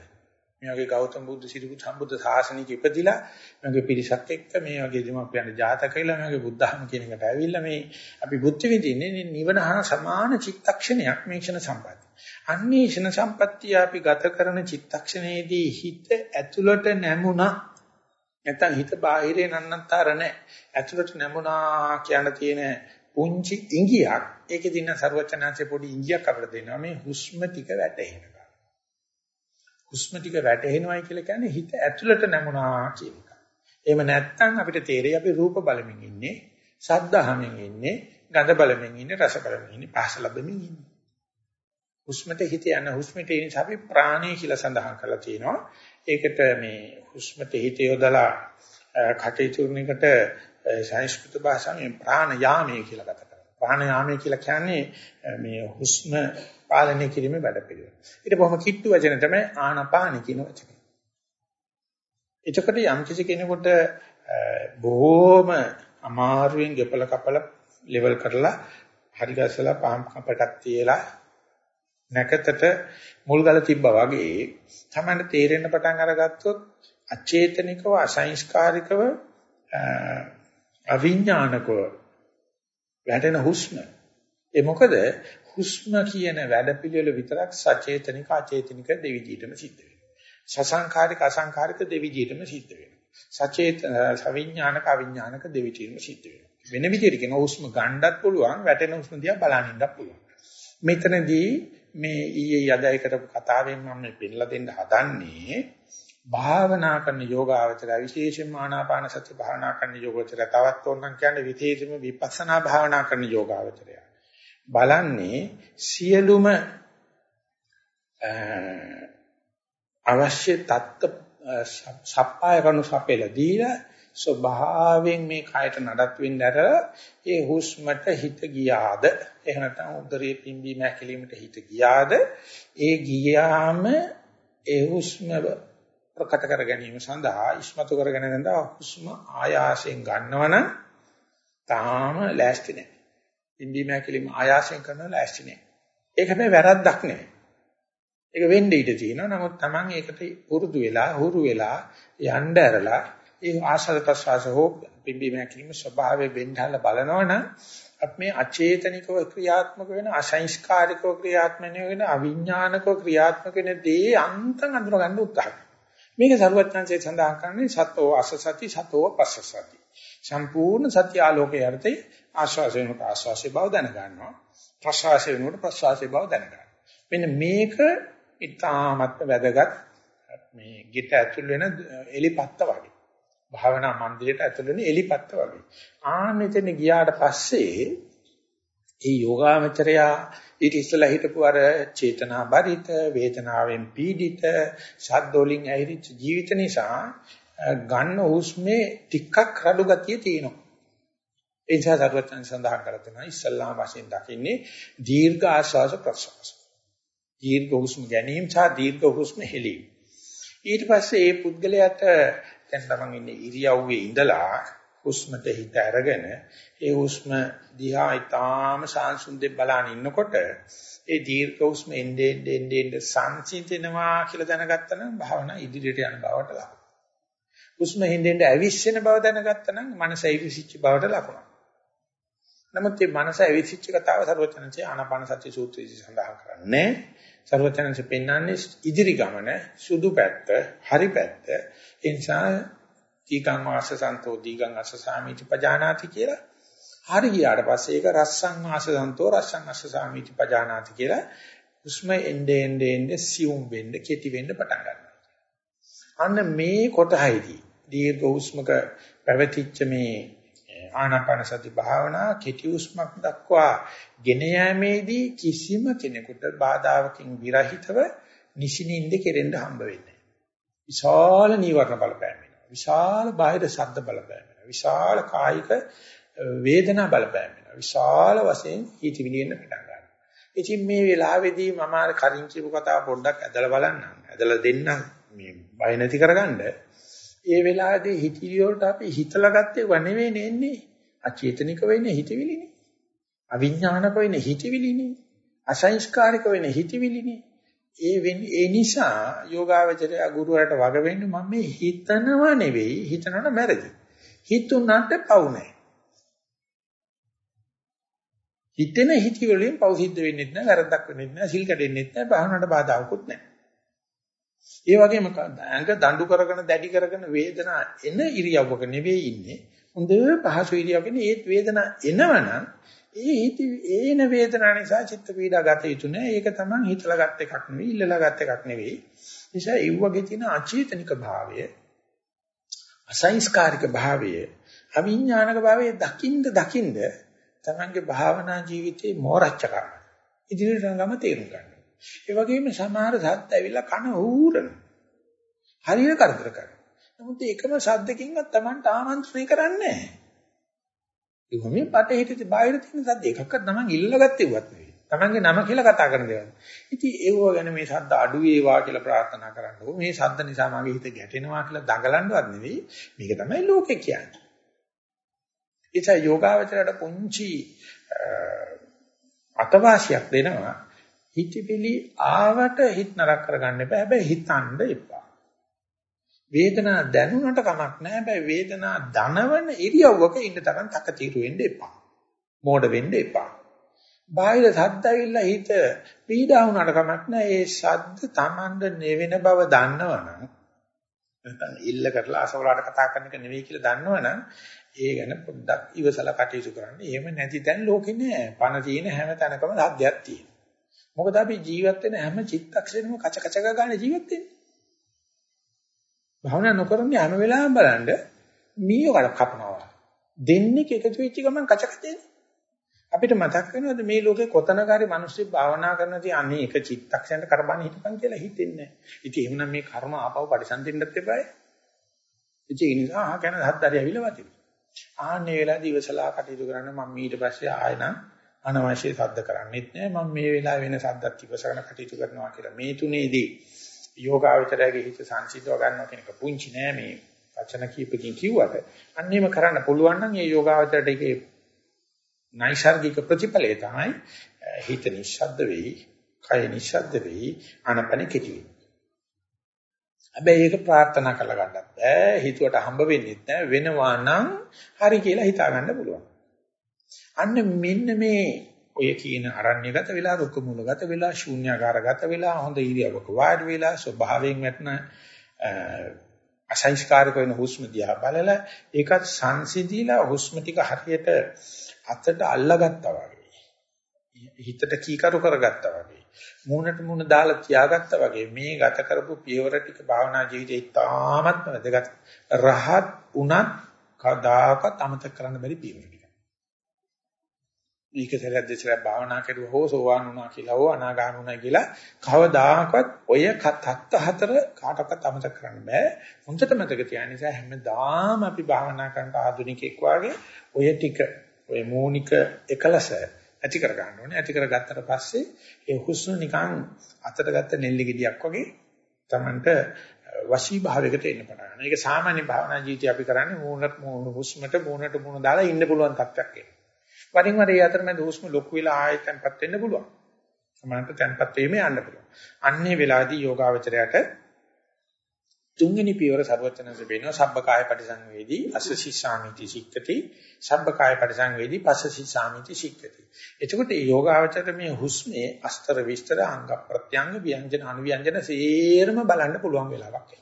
S1: මේ වගේ ගෞතම බුදු සිරිපුත් සම්බුද්ධ ශාසනයක ඉපදිලා මේ වගේ පිරිසක් එක්ක මේ වගේ දෙමාපියන් ජාතක කියලා මේ වගේ බුද්ධහම කියන එකට ඇවිල්ලා මේ අපි බුද්ධ විදින්නේ නිවන හා සමාන චිත්තක්ෂණයක් මේ ක්ෂණ සම්පත්තිය. අන්නේ ක්ෂණ සම්පත්තිය අපි ගත කරන චිත්තක්ෂණයේදී හිත ඇතුළට නැමුණා නැත්නම් හිත බාහිරේ නන්නතර නැහැ. ඇතුළට නැමුණා කියන තියෙන පුංචි ඉඟියක් ඒකේ දින ਸਰවචනාංශේ පොඩි ඉඟියක් අපිට දෙනවා මේ හුස්ම ටික වැටෙනවා. හුස්ම ටික වැටෙනවයි කියලා කියන්නේ හිත ඇතුළට නැමුණා කියන එක. එහෙම නැත්නම් අපිට තේරෙයි අපි රූප බලමින් ඉන්නේ, ශබ්ද අහමින් ඉන්නේ, ගඳ බලමින් ඉන්නේ, රස බලමින් ඉන්නේ, පහස ලැබෙමින් ඉන්නේ. හුස්මට හිත යන හුස්මට එන අපි ප්‍රාණය කියලා සඳහන් කරලා තියෙනවා. ඒකට මේ හුස්මට හිත යොදලා කටයුතු කරන එකට සංස්කෘත භාෂාවෙන් ප්‍රාණයාමයේ කියලා කතා කරනවා. ප්‍රාණයාමයේ කියලා කියන්නේ මේ හුස්ම පාලනය කිරීමේ වැඩපිළිවෙල. ඊට බොහොම කිට්ටු වචන තමයි ආනපාන කියන වචනේ. එතකොට යම් කිසි කෙනෙකුට බොහොම අමාරුවෙන් ගෙපල කපල ලෙවල් කරලා හරි ගැසලා පාම් කපටක් තියලා නැකතට මුල් ගල තිබ්බා වගේ තමයි තේරෙන්න පටන් අරගත්තොත් අචේතනිකව අසංස්කාරිකව අවිඥානිකව වැටෙන හුස්ම ඒ මොකද හුස්ම කියන වැඩපිළිවෙල විතරක් සචේතනික අචේතනික දෙවිදිහටම සිද්ධ වෙනවා. සසංකාරික අසංකාරික දෙවිදිහටම සිද්ධ වෙනවා. සචේත සවිඥානික අවිඥානික දෙවිදිහටම සිද්ධ වෙනවා. වෙන විදිහට කියන හුස්ම ගන්නත් පුළුවන් වැටෙන හුස්ම දිහා බලන්න ඉන්නත් පුළුවන්. මෙතනදී මේ ඊයේ යදයි කරපු කතාවෙන් මම මේ පෙන්නලා දෙන්න හදන්නේ භාවනා කරන යෝගාවචර විශේෂයෙන්ම ආනාපාන සති භාවනා කරන යෝගාවචර තවත් ඕනනම් කියන්නේ විශේෂම විපස්සනා භාවනා කරන යෝගාවචරය. බලන්නේ සියලුම අවශ්‍ය தත්ත සප්පාය කරනු සපෙලා දීලා ස්වභාවයෙන් මේ කයට නඩත් වෙන්න ඇර ඒ හුස්මට හිත ගියාද එහෙම නැත්නම් උදරයේ පිම්බීම හැකිලීමට හිත ගියාද ඒ ගියාම ඒ හුස්ම ප්‍රකට කර ගැනීම සඳහා ඉස්මතු කර ගැනීම සඳහා හුස්ම ආයාසයෙන් ගන්නවනම් තාම ලෑස්ති නැහැ. පිම්බීම හැකිලීම ආයාසයෙන් කරනවා ලෑස්ති නැහැ. ඒක හැබැයි වැරද්දක් නෙවෙයි. ඒක වෙන්න ඉඩ තියෙනවා. නමුත් Taman ඒකට පුරුදු වෙලා, හුරු වෙලා යන්න ඇරලා ඒ ආශාද ප්‍රසවාස හෝ පිම්බීම හැකිලිම ස්වභාවය වෙන්නහල බලනවනම් අපි මේ අචේතනිකව ක්‍රියාත්මක වෙන අසංස්කාරිකව ක්‍රියාත්මක වෙන අවිඥානිකව ක්‍රියාත්මක වෙන දේ අන්තං අඳුර ගන්න උත්සාහ මේක සරුවත්ඥාන්සේ සඳහන් කරන්නේ සතෝ අසසති සතෝ පස්සසති සම්පූර්ණ සත්‍ය ආලෝකයේ අර්ථය ආශ්වාස වෙනකොට ආශ්වාසයේ බව දැන ගන්නවා ප්‍රශ්වාස වෙනකොට ප්‍රශ්වාසයේ බව දැන ගන්නවා මෙන්න මේක ඉතාමත් වැදගත් මේ ගිට ඇතුල් වෙන එලිපත්ත වගේ. භාවනා මන්දිරයට ඇතුළු වෙන එලිපත්ත වගේ. ආ මෙතන ගියාට පස්සේ ඒ යෝගාමචරයා ඊට ඉස්සලා හිටපු අර චේතනා බරිත වේදනාවෙන් පීඩිත ශබ්දෝලින් ඇහිරිච්ච ජීවිත නිසා ගන්න හුස්මේ ටිකක් රළු ගතිය තියෙනවා. ඒ නිසා සරුවචන සඳහන් කර තියෙනවා ඉස්සල්ලාම වශයෙන් දකින්නේ දීර්ඝ ආශ්වාස ප්‍රශ්වාස. දීර්ඝ හුස්ම ගැනීම සහ දීර්ඝ හුස්ම හෙලීම. ඊට පස්සේ ඒ පුද්ගලයාට දැන් තමන් ඉන්නේ ඉරියව්වේ ඉඳලා හුස්මට හිත අරගෙන ඒ හුස්ම දිහා ඊටාම සාංශුන්දේ බලන ඉන්නකොට ඒ දීර්ඝ හුස්ම එන්නේ එන්නේ එන්නේ සංසිඳෙනවා කියලා දැනගත්තා නම් භාවනා ඉදිරියට යන බවට ලකුණු. හුස්ම හින්දෙන්ද ඇවිස්සෙන බව දැනගත්තා නම් මනස ඇවිසිච්ච බවට ලකුණු. නමුත් මේ මනස ඇවිසිච්ච කතාව සර්වචනන්සේ ආනාපාන සති සූත්‍රයේ සඳහන් කරන්නේ සර්වචනන්සේ පෙන්වන්නේ ඉදිරි ගමන සුදු පැත්ත හරි පැත්ත ඒ නිසා දීගං වාසසන්තෝ දීගං අසසාමිති පජානාති කියලා හරි ගියාට පස්සේ ඒක රස්සං වාසසන්තෝ රස්සං අසසාමිති පජානාති කියලා හුස්ම එnde ende ende සියුම් වෙන්න කෙටි වෙන්න පටන් ගන්නවා. අන්න මේ කොටහයිදී දීර්ඝ හුස්මක පැවතිච්ච මේ ආනාපාන සති භාවනා කෙටි හුස්මක් දක්වා ගෙන යාමේදී කිසිම කෙනෙකුට බාධාවකින් විරහිතව නිසිනින්ද කෙරෙන්න හම්බ වෙන්නේ විශාල නීවරණ බලපෑම් වෙනවා. විශාල බාහිර ශබ්ද බලපෑම් වෙනවා. විශාල කායික වේදනා බලපෑම් වෙනවා. විශාල වශයෙන් හිතවිලි එන්න පටන් ගන්නවා. ඉතින් මේ වෙලාවේදී මම අර කලින් කියපු කතාව පොඩ්ඩක් ඇදලා බලන්නම්. ඇදලා දෙන්නම් මේ බය නැති කරගන්න. ඒ වෙලාවේදී හිතවිලි වලට අපි හිතලා ගත්තේ ව නෙවෙයි නෙන්නේ. අචේතනික වෙන්නේ හිතවිලිනේ. අවිඥානික වෙන්නේ හිතවිලිනේ. අසංස්කාරික වෙන්නේ හිතවිලිනේ. ඒ වෙන්නේ ඒ නිසා යෝගාවචරය ගුරුවරට වග වෙන්නේ මම මේ හිතනව නෙවෙයි හිතනවන මැරදි. හිතුණාට පව් නැහැ. හිතෙන හිති වලින් පව් සිද්ධ වෙන්නේ නැහැ වැරද්දක් වෙන්නේ නැහැ සිල් කැඩෙන්නේ නැහැ භාවනාවට බාධාකුත් නැහැ. ඒ වගේම ඇඟ දඬු කරගෙන දැඩි කරගෙන වේදනා එන ඉරියව්වක නෙවෙයි ඉන්නේ. හොඳ පහසු ඉරියව්වකනේ ඒත් වේදනා එනවනම් ඒ හිත ඒන වේදනා නිසා චිත්ත පීඩා ගත යුතු නෑ. ඒක තමයි හිතලා ගත් එකක් නෙවෙයි, ඉල්ලලා ගත් එකක් නෙවෙයි. නිසා ඒ වගේ තියෙන අචේතනික භාවය, අසංස්කාරික භාවය, අවිඥානික භාවය දකින්ද දකින්ද තමන්ගේ භාවනා ජීවිතේ මෝරච්ච කරන. ඉදිරියට ගම තේරුම් ගන්න. ඒ වගේම සමහර සද්ද ඇවිල්ලා කන ඌරන. හරියට කරදර කරනවා. නමුත් ඒකම සද්දකින්වත් Tamanට ආමන්ත්‍රණය කරන්නේ නැහැ. ඒක මේ පටහිටි බාහිර තියෙන සද්ද එකක්වත් Taman ඉල්ලගත්තේවත් නෙවෙයි. Tamanගේ නම කියලා කතා කරන දේවල්. ඉතින් ඒව ගැන මේ සද්ද අඩු වේවා කියලා ප්‍රාර්ථනා කරන්න ඕ. මේ සද්ද නිසා මගේ හිත ගැටෙනවා කියලා දඟලන්නවත් නෙවෙයි. මේක තමයි ලෝකේ කියන්නේ. ඒචා යෝගාවචරයට පුංචි අතවාසියක් දෙනවා. හිතපිලි ආවට හිත නරක කරගන්න එපා. හැබැයි හිතන්න එපා. වේදනාව දැනුණට කමක් නැහැ. හැබැයි වේදනාව දනවන ඉරියව්වක ඉන්න තරම් තකතිරු වෙන්න එපා. මෝඩ වෙන්න එපා. බාහිර සද්ද ඇවිල්ලා හිත පීඩා වුණාට කමක් නැහැ. ඒ සද්ද Tamand නෙවෙන බව දන්නවනම් නැත්නම් ඉල්ල කරලා අසවලාට කතා කරන එක නෙවෙයි කියලා දන්නවනම් ඒ ගැන පොඩ්ඩක් ඉවසලා කටයුතු කරන්න. එහෙම නැති දැන් ලෝකේ නෑ. පණ තියෙන හැම තැනකම සද්දයක් තියෙනවා. මොකද අපි ජීවත් වෙන හැම චිත්තක්ෂණයම කච කච ගාන ජීවත් වෙන්නේ. භාවනා නොකරන්නේ හැම වෙලාවෙම බලන්න මීයෝ කපනවා. දෙන්නේ එකතු වෙච්ච ගමන් කච කච අපිට මතක් වෙනවද මේ ලෝකේ කොතනක හරි මිනිස්සු භාවනා කරනදී අනේ එක චිත්තක්ෂණයට කරබන් හිටපන් කියලා හිතෙන්නේ නැහැ. ඉතින් එහෙමනම් මේ කර්ම ආපහු පරිසම්පෙන්නත් එපායි. ඉතින් ඒ නිසා අහ ගැන හත්තරි ඇවිල්ලා වතියි. ආන්නේ වෙලාවදී ඉවසලා කටයුතු කරන්න මම ඊට පස්සේ ආයෙනම් අනවශ්‍ය සද්ද කරන්නේත් නැහැ. මම මේ වෙලාව වෙන සද්දත් ඉවසගෙන කටයුතු කරනවා කියලා. මේ තුනේදී යෝගාවචරයේ හිත සංසිද්ධව ගන්නවා කියන එක පුංචි නෑ මේ වචන කීපකින් කිව්වට. අන්නේම කරන්න පුළුවන් නම් මේ යෝගාවචරයට ඒකේ නයිසાર્ගික ප්‍රතිඵලය තමයි හිත නිශ්ශබ්ද වෙයි, කය නිශ්ශබ්ද වෙයි, ආනපන කෙටි වෙයි. හැබැයි ඒක ප්‍රාර්ථනා කරලා ගන්නත් බෑ. හිතුවට හම්බ වෙන්නේ නැහැ. වෙනවා නම් හරි කියලා හිතා ගන්න පුළුවන්. අන්න මෙන්න මේ ඔය කියන අරණ්‍යගත වෙලා රුක මූලගත වෙලා ශූන්‍යාකාරගත වෙලා හොඳ ඉරියවක වාඩි වෙලා ස්වභාවයෙන් වැටෙන අසංස්කාරක වෙන හුස්ම දිහා බලලා ඒකත් සංසිඳීලා හුස්ම ටික හරියට අතට අල්ලගත්තා වගේ. හිතට කීකරු කරගත්තා වගේ. මූණට මූණ දාලා තියාගත්තා වගේ. මේ ගත කරපු පියවර ටික භාවනා ජීවිතේ ඉතාමත්ම වැදගත්. රහත් උනත් කදාකත් අමතක කරන්න බැරි පියවර ටික. මේක සැරයක් දෙසරක් භාවනා කරුවා හෝ සෝවාන් වුණා කියලා හෝ අනාගාමී වුණා කියලා කවදාකවත් ඔය තත්ත හතර කාටවත් අමතක කරන්න බෑ. හොඳට මතක තියාගන්න නිසා හැමදාම අපි භාවනා කරන ආධුනිකෙක් වාගේ ඔය ටික ඔය මූනික එකලස ඇති කර ගන්න ඕනේ. ඇති කර ගත්තට පස්සේ ඒ හුස්ම නිකන් අතට ගත්ත නෙල්ලි ගෙඩියක් වගේ Tamanට වශී භාවයකට එන්න පටන් ගන්නවා. ඒක සාමාන්‍ය භාවනා ජීවිතය අපි කරන්නේ මූණට මූණ හුස්මට මූණට මූණ දාලා ඉන්න පුළුවන් තත්ත්වයක් එන්න. වරින් වර ඒ අතරමැද හුස්ම ලොකු වෙලා ආයෙත් තැම්පත් වෙන්න පුළුවන්. සමානට තැම්පත් වීම යන්න පුළුවන්. අන්නේ වෙලාවේදී යෝගාවචරයට තුන්වෙනි පියවර ਸਰවචනස වෙනවා සබ්බකාය පරිසංවේදී අසසි සාමිති සික්කති. සබ්බකාය පරිසංවේදී පසසි සාමිති සික්කති. එතකොට මේ යෝගාවචරයට මේ හුස්මේ අස්තර විස්තර අංග ප්‍රත්‍යංග ව්‍යංජන අනුව්‍යංජන සේරම බලන්න පුළුවන් වෙලාවක්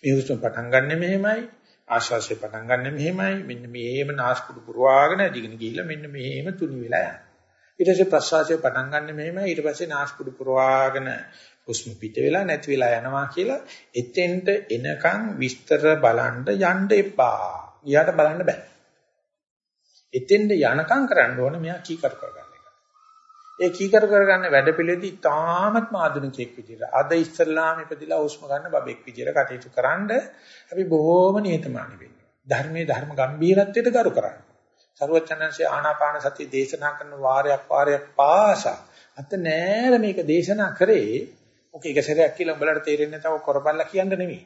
S1: මේ හුස්ම පටන් ගන්න මෙහෙමයි. ආශ්වාසය පටන් ගන්න මෙහෙමයි මෙන්න මේම නාස්පුඩු පුරවාගෙන දිගින් ගිහිල්ලා මෙන්න මෙහෙම තුනි වෙලා යනවා ඊට පස්සේ ප්‍රශ්වාසය පටන් ගන්න මෙහෙමයි ඊට පස්සේ නාස්පුඩු පුරවාගෙන හුස්ම පිට වෙලා නැති වෙලා යනවා කියලා එතෙන්ට එනකන් විස්තර බලන්න යන්න එපා. ඊයට බලන්න බෑ. එතෙන්ට යනකම් කරන්න ඕනේ මෙයා කීකර කරගන්න එක. ඒ කීකර කරගන්න වැඩපිළිවෙලදී තාමත්ම ආධුනිකයෙක් විදිහට අද ඉස්සල්ලාම ඉපදිලා හුස්ම ගන්න බබෙක් විදිහට කටයුතු කරන්න අපි බොහෝම නිහතමානී වෙන්න. ධර්මයේ ධර්ම ගැඹීරත්වයට ගරු කරන්න. සරුවචනංශේ ආනාපාන සතිය දේශනා කරන වාරයක් වාරයක් පාසා අත නෑර මේක දේශනා කරේ ඔක එක සැරයක් කියලා උඹලට තේරෙන්නේ නැතව කරබල්ලා කියන්න නෙමෙයි.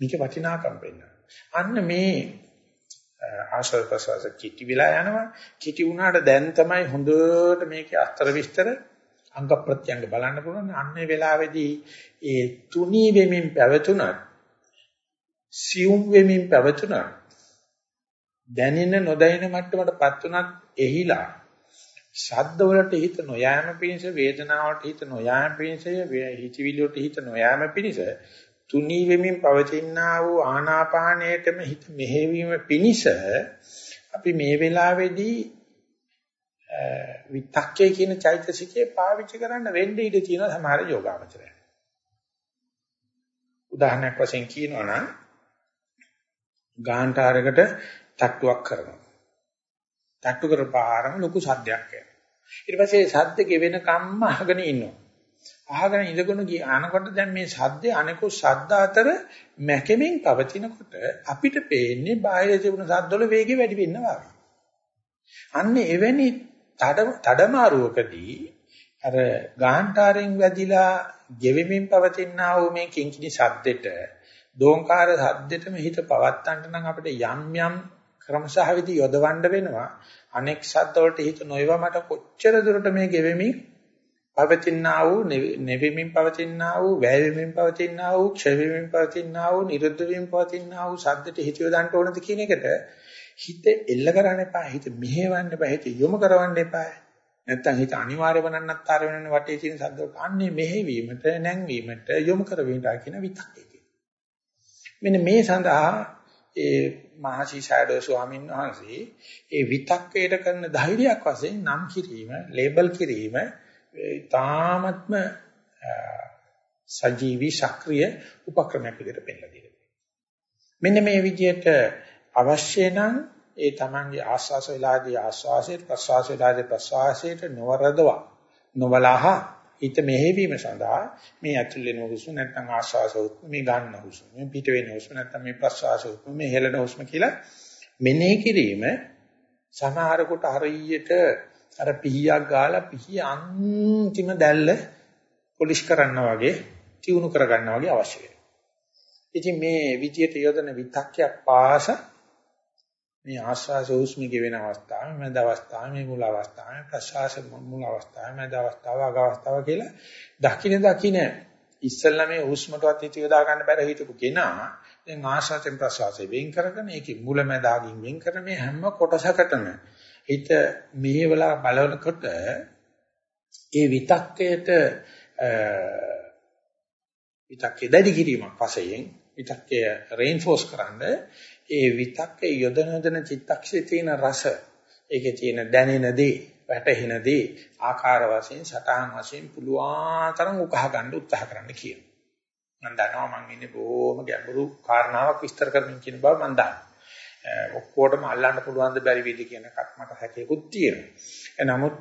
S1: මේක වටිනාකම් වෙන්න. අන්න මේ ආශ්‍රව ප්‍රසවාස කිටි විලා යනවා. කිටි වුණාට දැන් තමයි හොඳට මේකේ අස්තර විස්තර අංග ප්‍රත්‍යංග බලන්න පුළුවන්. අන්නේ වෙලාවේදී ඒ තුනී වෙමින් පැවතුණත් සියුම් වෙමින් පැවතුණත් දැනෙන නොදැනෙන මට්ටමටපත් උනත් එහිලා ශබ්ද වලට හිත නොයෑම පිණිස වේදනාවට හිත නොයෑම පිණිස හිතවිලි වලට හිත නොයෑම පිණිස තුනී වෙමින් පවතිනා වූ ආනාපානයටම හිත මෙහෙවීම පිණිස අපි මේ වෙලාවේදී විතක්කේ කියන චෛතසිකේ පාවිච්චි කරන්න වෙන්න ඉඩ තියෙන සමහර යෝගාවචරය. උදාහරණයක් වශයෙන් කියනවා නම් ගාන්ටාරයකට තට්ටුවක් කරනවා. තට්ටු කරපාරම ලොකු සද්දයක් එනවා. ඊට පස්සේ සද්ද ගෙවෙන කම්ම අහගෙන ඉන්නවා. අහගෙන ඉඳගෙන ගියානකොට දැන් මේ සද්දේ අනිකුත් සද්ද අතර මැකෙමින් පවතිනකොට අපිට පේන්නේ බාහිර තිබුණ සද්දවල වේගය වැඩි වෙනවා. අන්න එවැනි තඩමාරුවකදී අර ගාහන්ටාරෙන් වැදිලා ගෙවෙමින් පවතිනා වූ මේ කිංකිණි සද්දෙට දෝංකාර සද්දෙටම හිත පවත්තන්න නම් අපිට යම් යම් ක්‍රමසහ විදි යොදවන්න වෙනවා. අනෙක් සද්ද වලට හිත නොයවා මට කොච්චර දුරට මේ ගෙවෙමින් පවතිනා වූ නෙවෙමින් පවතිනා වූ වැයෙමින් පවතිනා වූ ක්ෂය පවතිනා වූ නිරුද්ධ වීම පවතිනා වූ සද්දට හිත යොදන්න ඕනද කියන එකට හිත එල්ල කරන්න එපා. හිත මෙහෙවන්න එපා. හිත යොමු කරවන්න එපා. නැත්තම් හිත අනිවාර්යව නන්නත්තර වෙනන වටේ තියෙන සද්දවලට අන්නේ මෙහෙවීමට නැංවීමට යොමු කරවීමට කියන විතක්කේ කියනවා. මෙන්න මේ සඳහා ඒ මහසි ෂැඩෝ ස්වාමීන් වහන්සේ ඒ විතක්කයට කරන ධෛර්යයක් වශයෙන් නම් කිරීම, ලේබල් කිරීම තාමත්ම සජීවී ශක්‍රීය උපක්‍රමයක් විදිහට පෙන්නලා දෙනවා. මෙන්න මේ විදිහට අවශ්‍ය නම් ඒ තමන්ගේ ආස්වාස වේලාදී ආස්වාසයට ප්‍රස්වාස වේලාදී ප්‍රස්වාසයට නොවරදවා නොබලහ හිත මෙහෙවීම සඳහා මේ ඇතුල් වෙන හුස්ම නැත්නම් ආස්වාස හුස්ම මේ ගන්න හුස්ම මේ පිට වෙන හුස්ම නැත්නම් මේ ප්‍රස්වාස හුස්ම මේ හෙළන හුස්ම කියලා මෙනෙහි කිරීම සමහරකට හරියට අර පිහියක් ගාලා පිහිය අන්තිම දැල්ල පොලිෂ් කරනවා වගේ තියුණු කරගන්නවා වගේ අවශ්‍ය වෙනවා. ඉතින් මේ විදියට යොදන විතක්කයක් පාස මේ ආස්වාස උස්මිගේ වෙන අවස්ථාව, මැද අවස්ථාව, මේ මුල අවස්ථාව, ප්‍රසවාස මුල අවස්ථාව, මැද අවස්ථාව, අග අවස්ථාව කියලා දකින්න දකින්න ඉස්සෙල්ලා මේ හුස්මටවත් හිත යොදා ගන්න බැර හිටපු කෙනා දැන් ආශාසෙන් ප්‍රසවාසයෙන් වෙන් කරගෙන ඒකේ මුල මැද අගින් වෙන් කර මේ හැම කොටසකටම හිත මෙහෙवला බලනකොට ඒ විතක්කයට විතක්කේ දැඩි කිරීමක් වශයෙන් විතක්කය රේන්ෆෝස් කරන්න ඒ විතක්කේ යොදන යොදන චිත්තක්ෂයේ තියෙන රස ඒකේ තියෙන දැනෙන දේ වැටහෙන දේ ආකාර වශයෙන් සටහන් වශයෙන් පුළුවන් තරම් උකහා ගන්න උත්සාහ කරන්න කියනවා. මම දන්නවා මම ඉන්නේ බොහොම ගැඹුරු කාරණාවක් විස්තර කරමින් කියන බව මම දන්නවා. ඔක්කොටම අල්ලන්න පුළුවන් ද බැරි වේද කියන එකක් මට හැකියකුත් තියෙනවා. නමුත්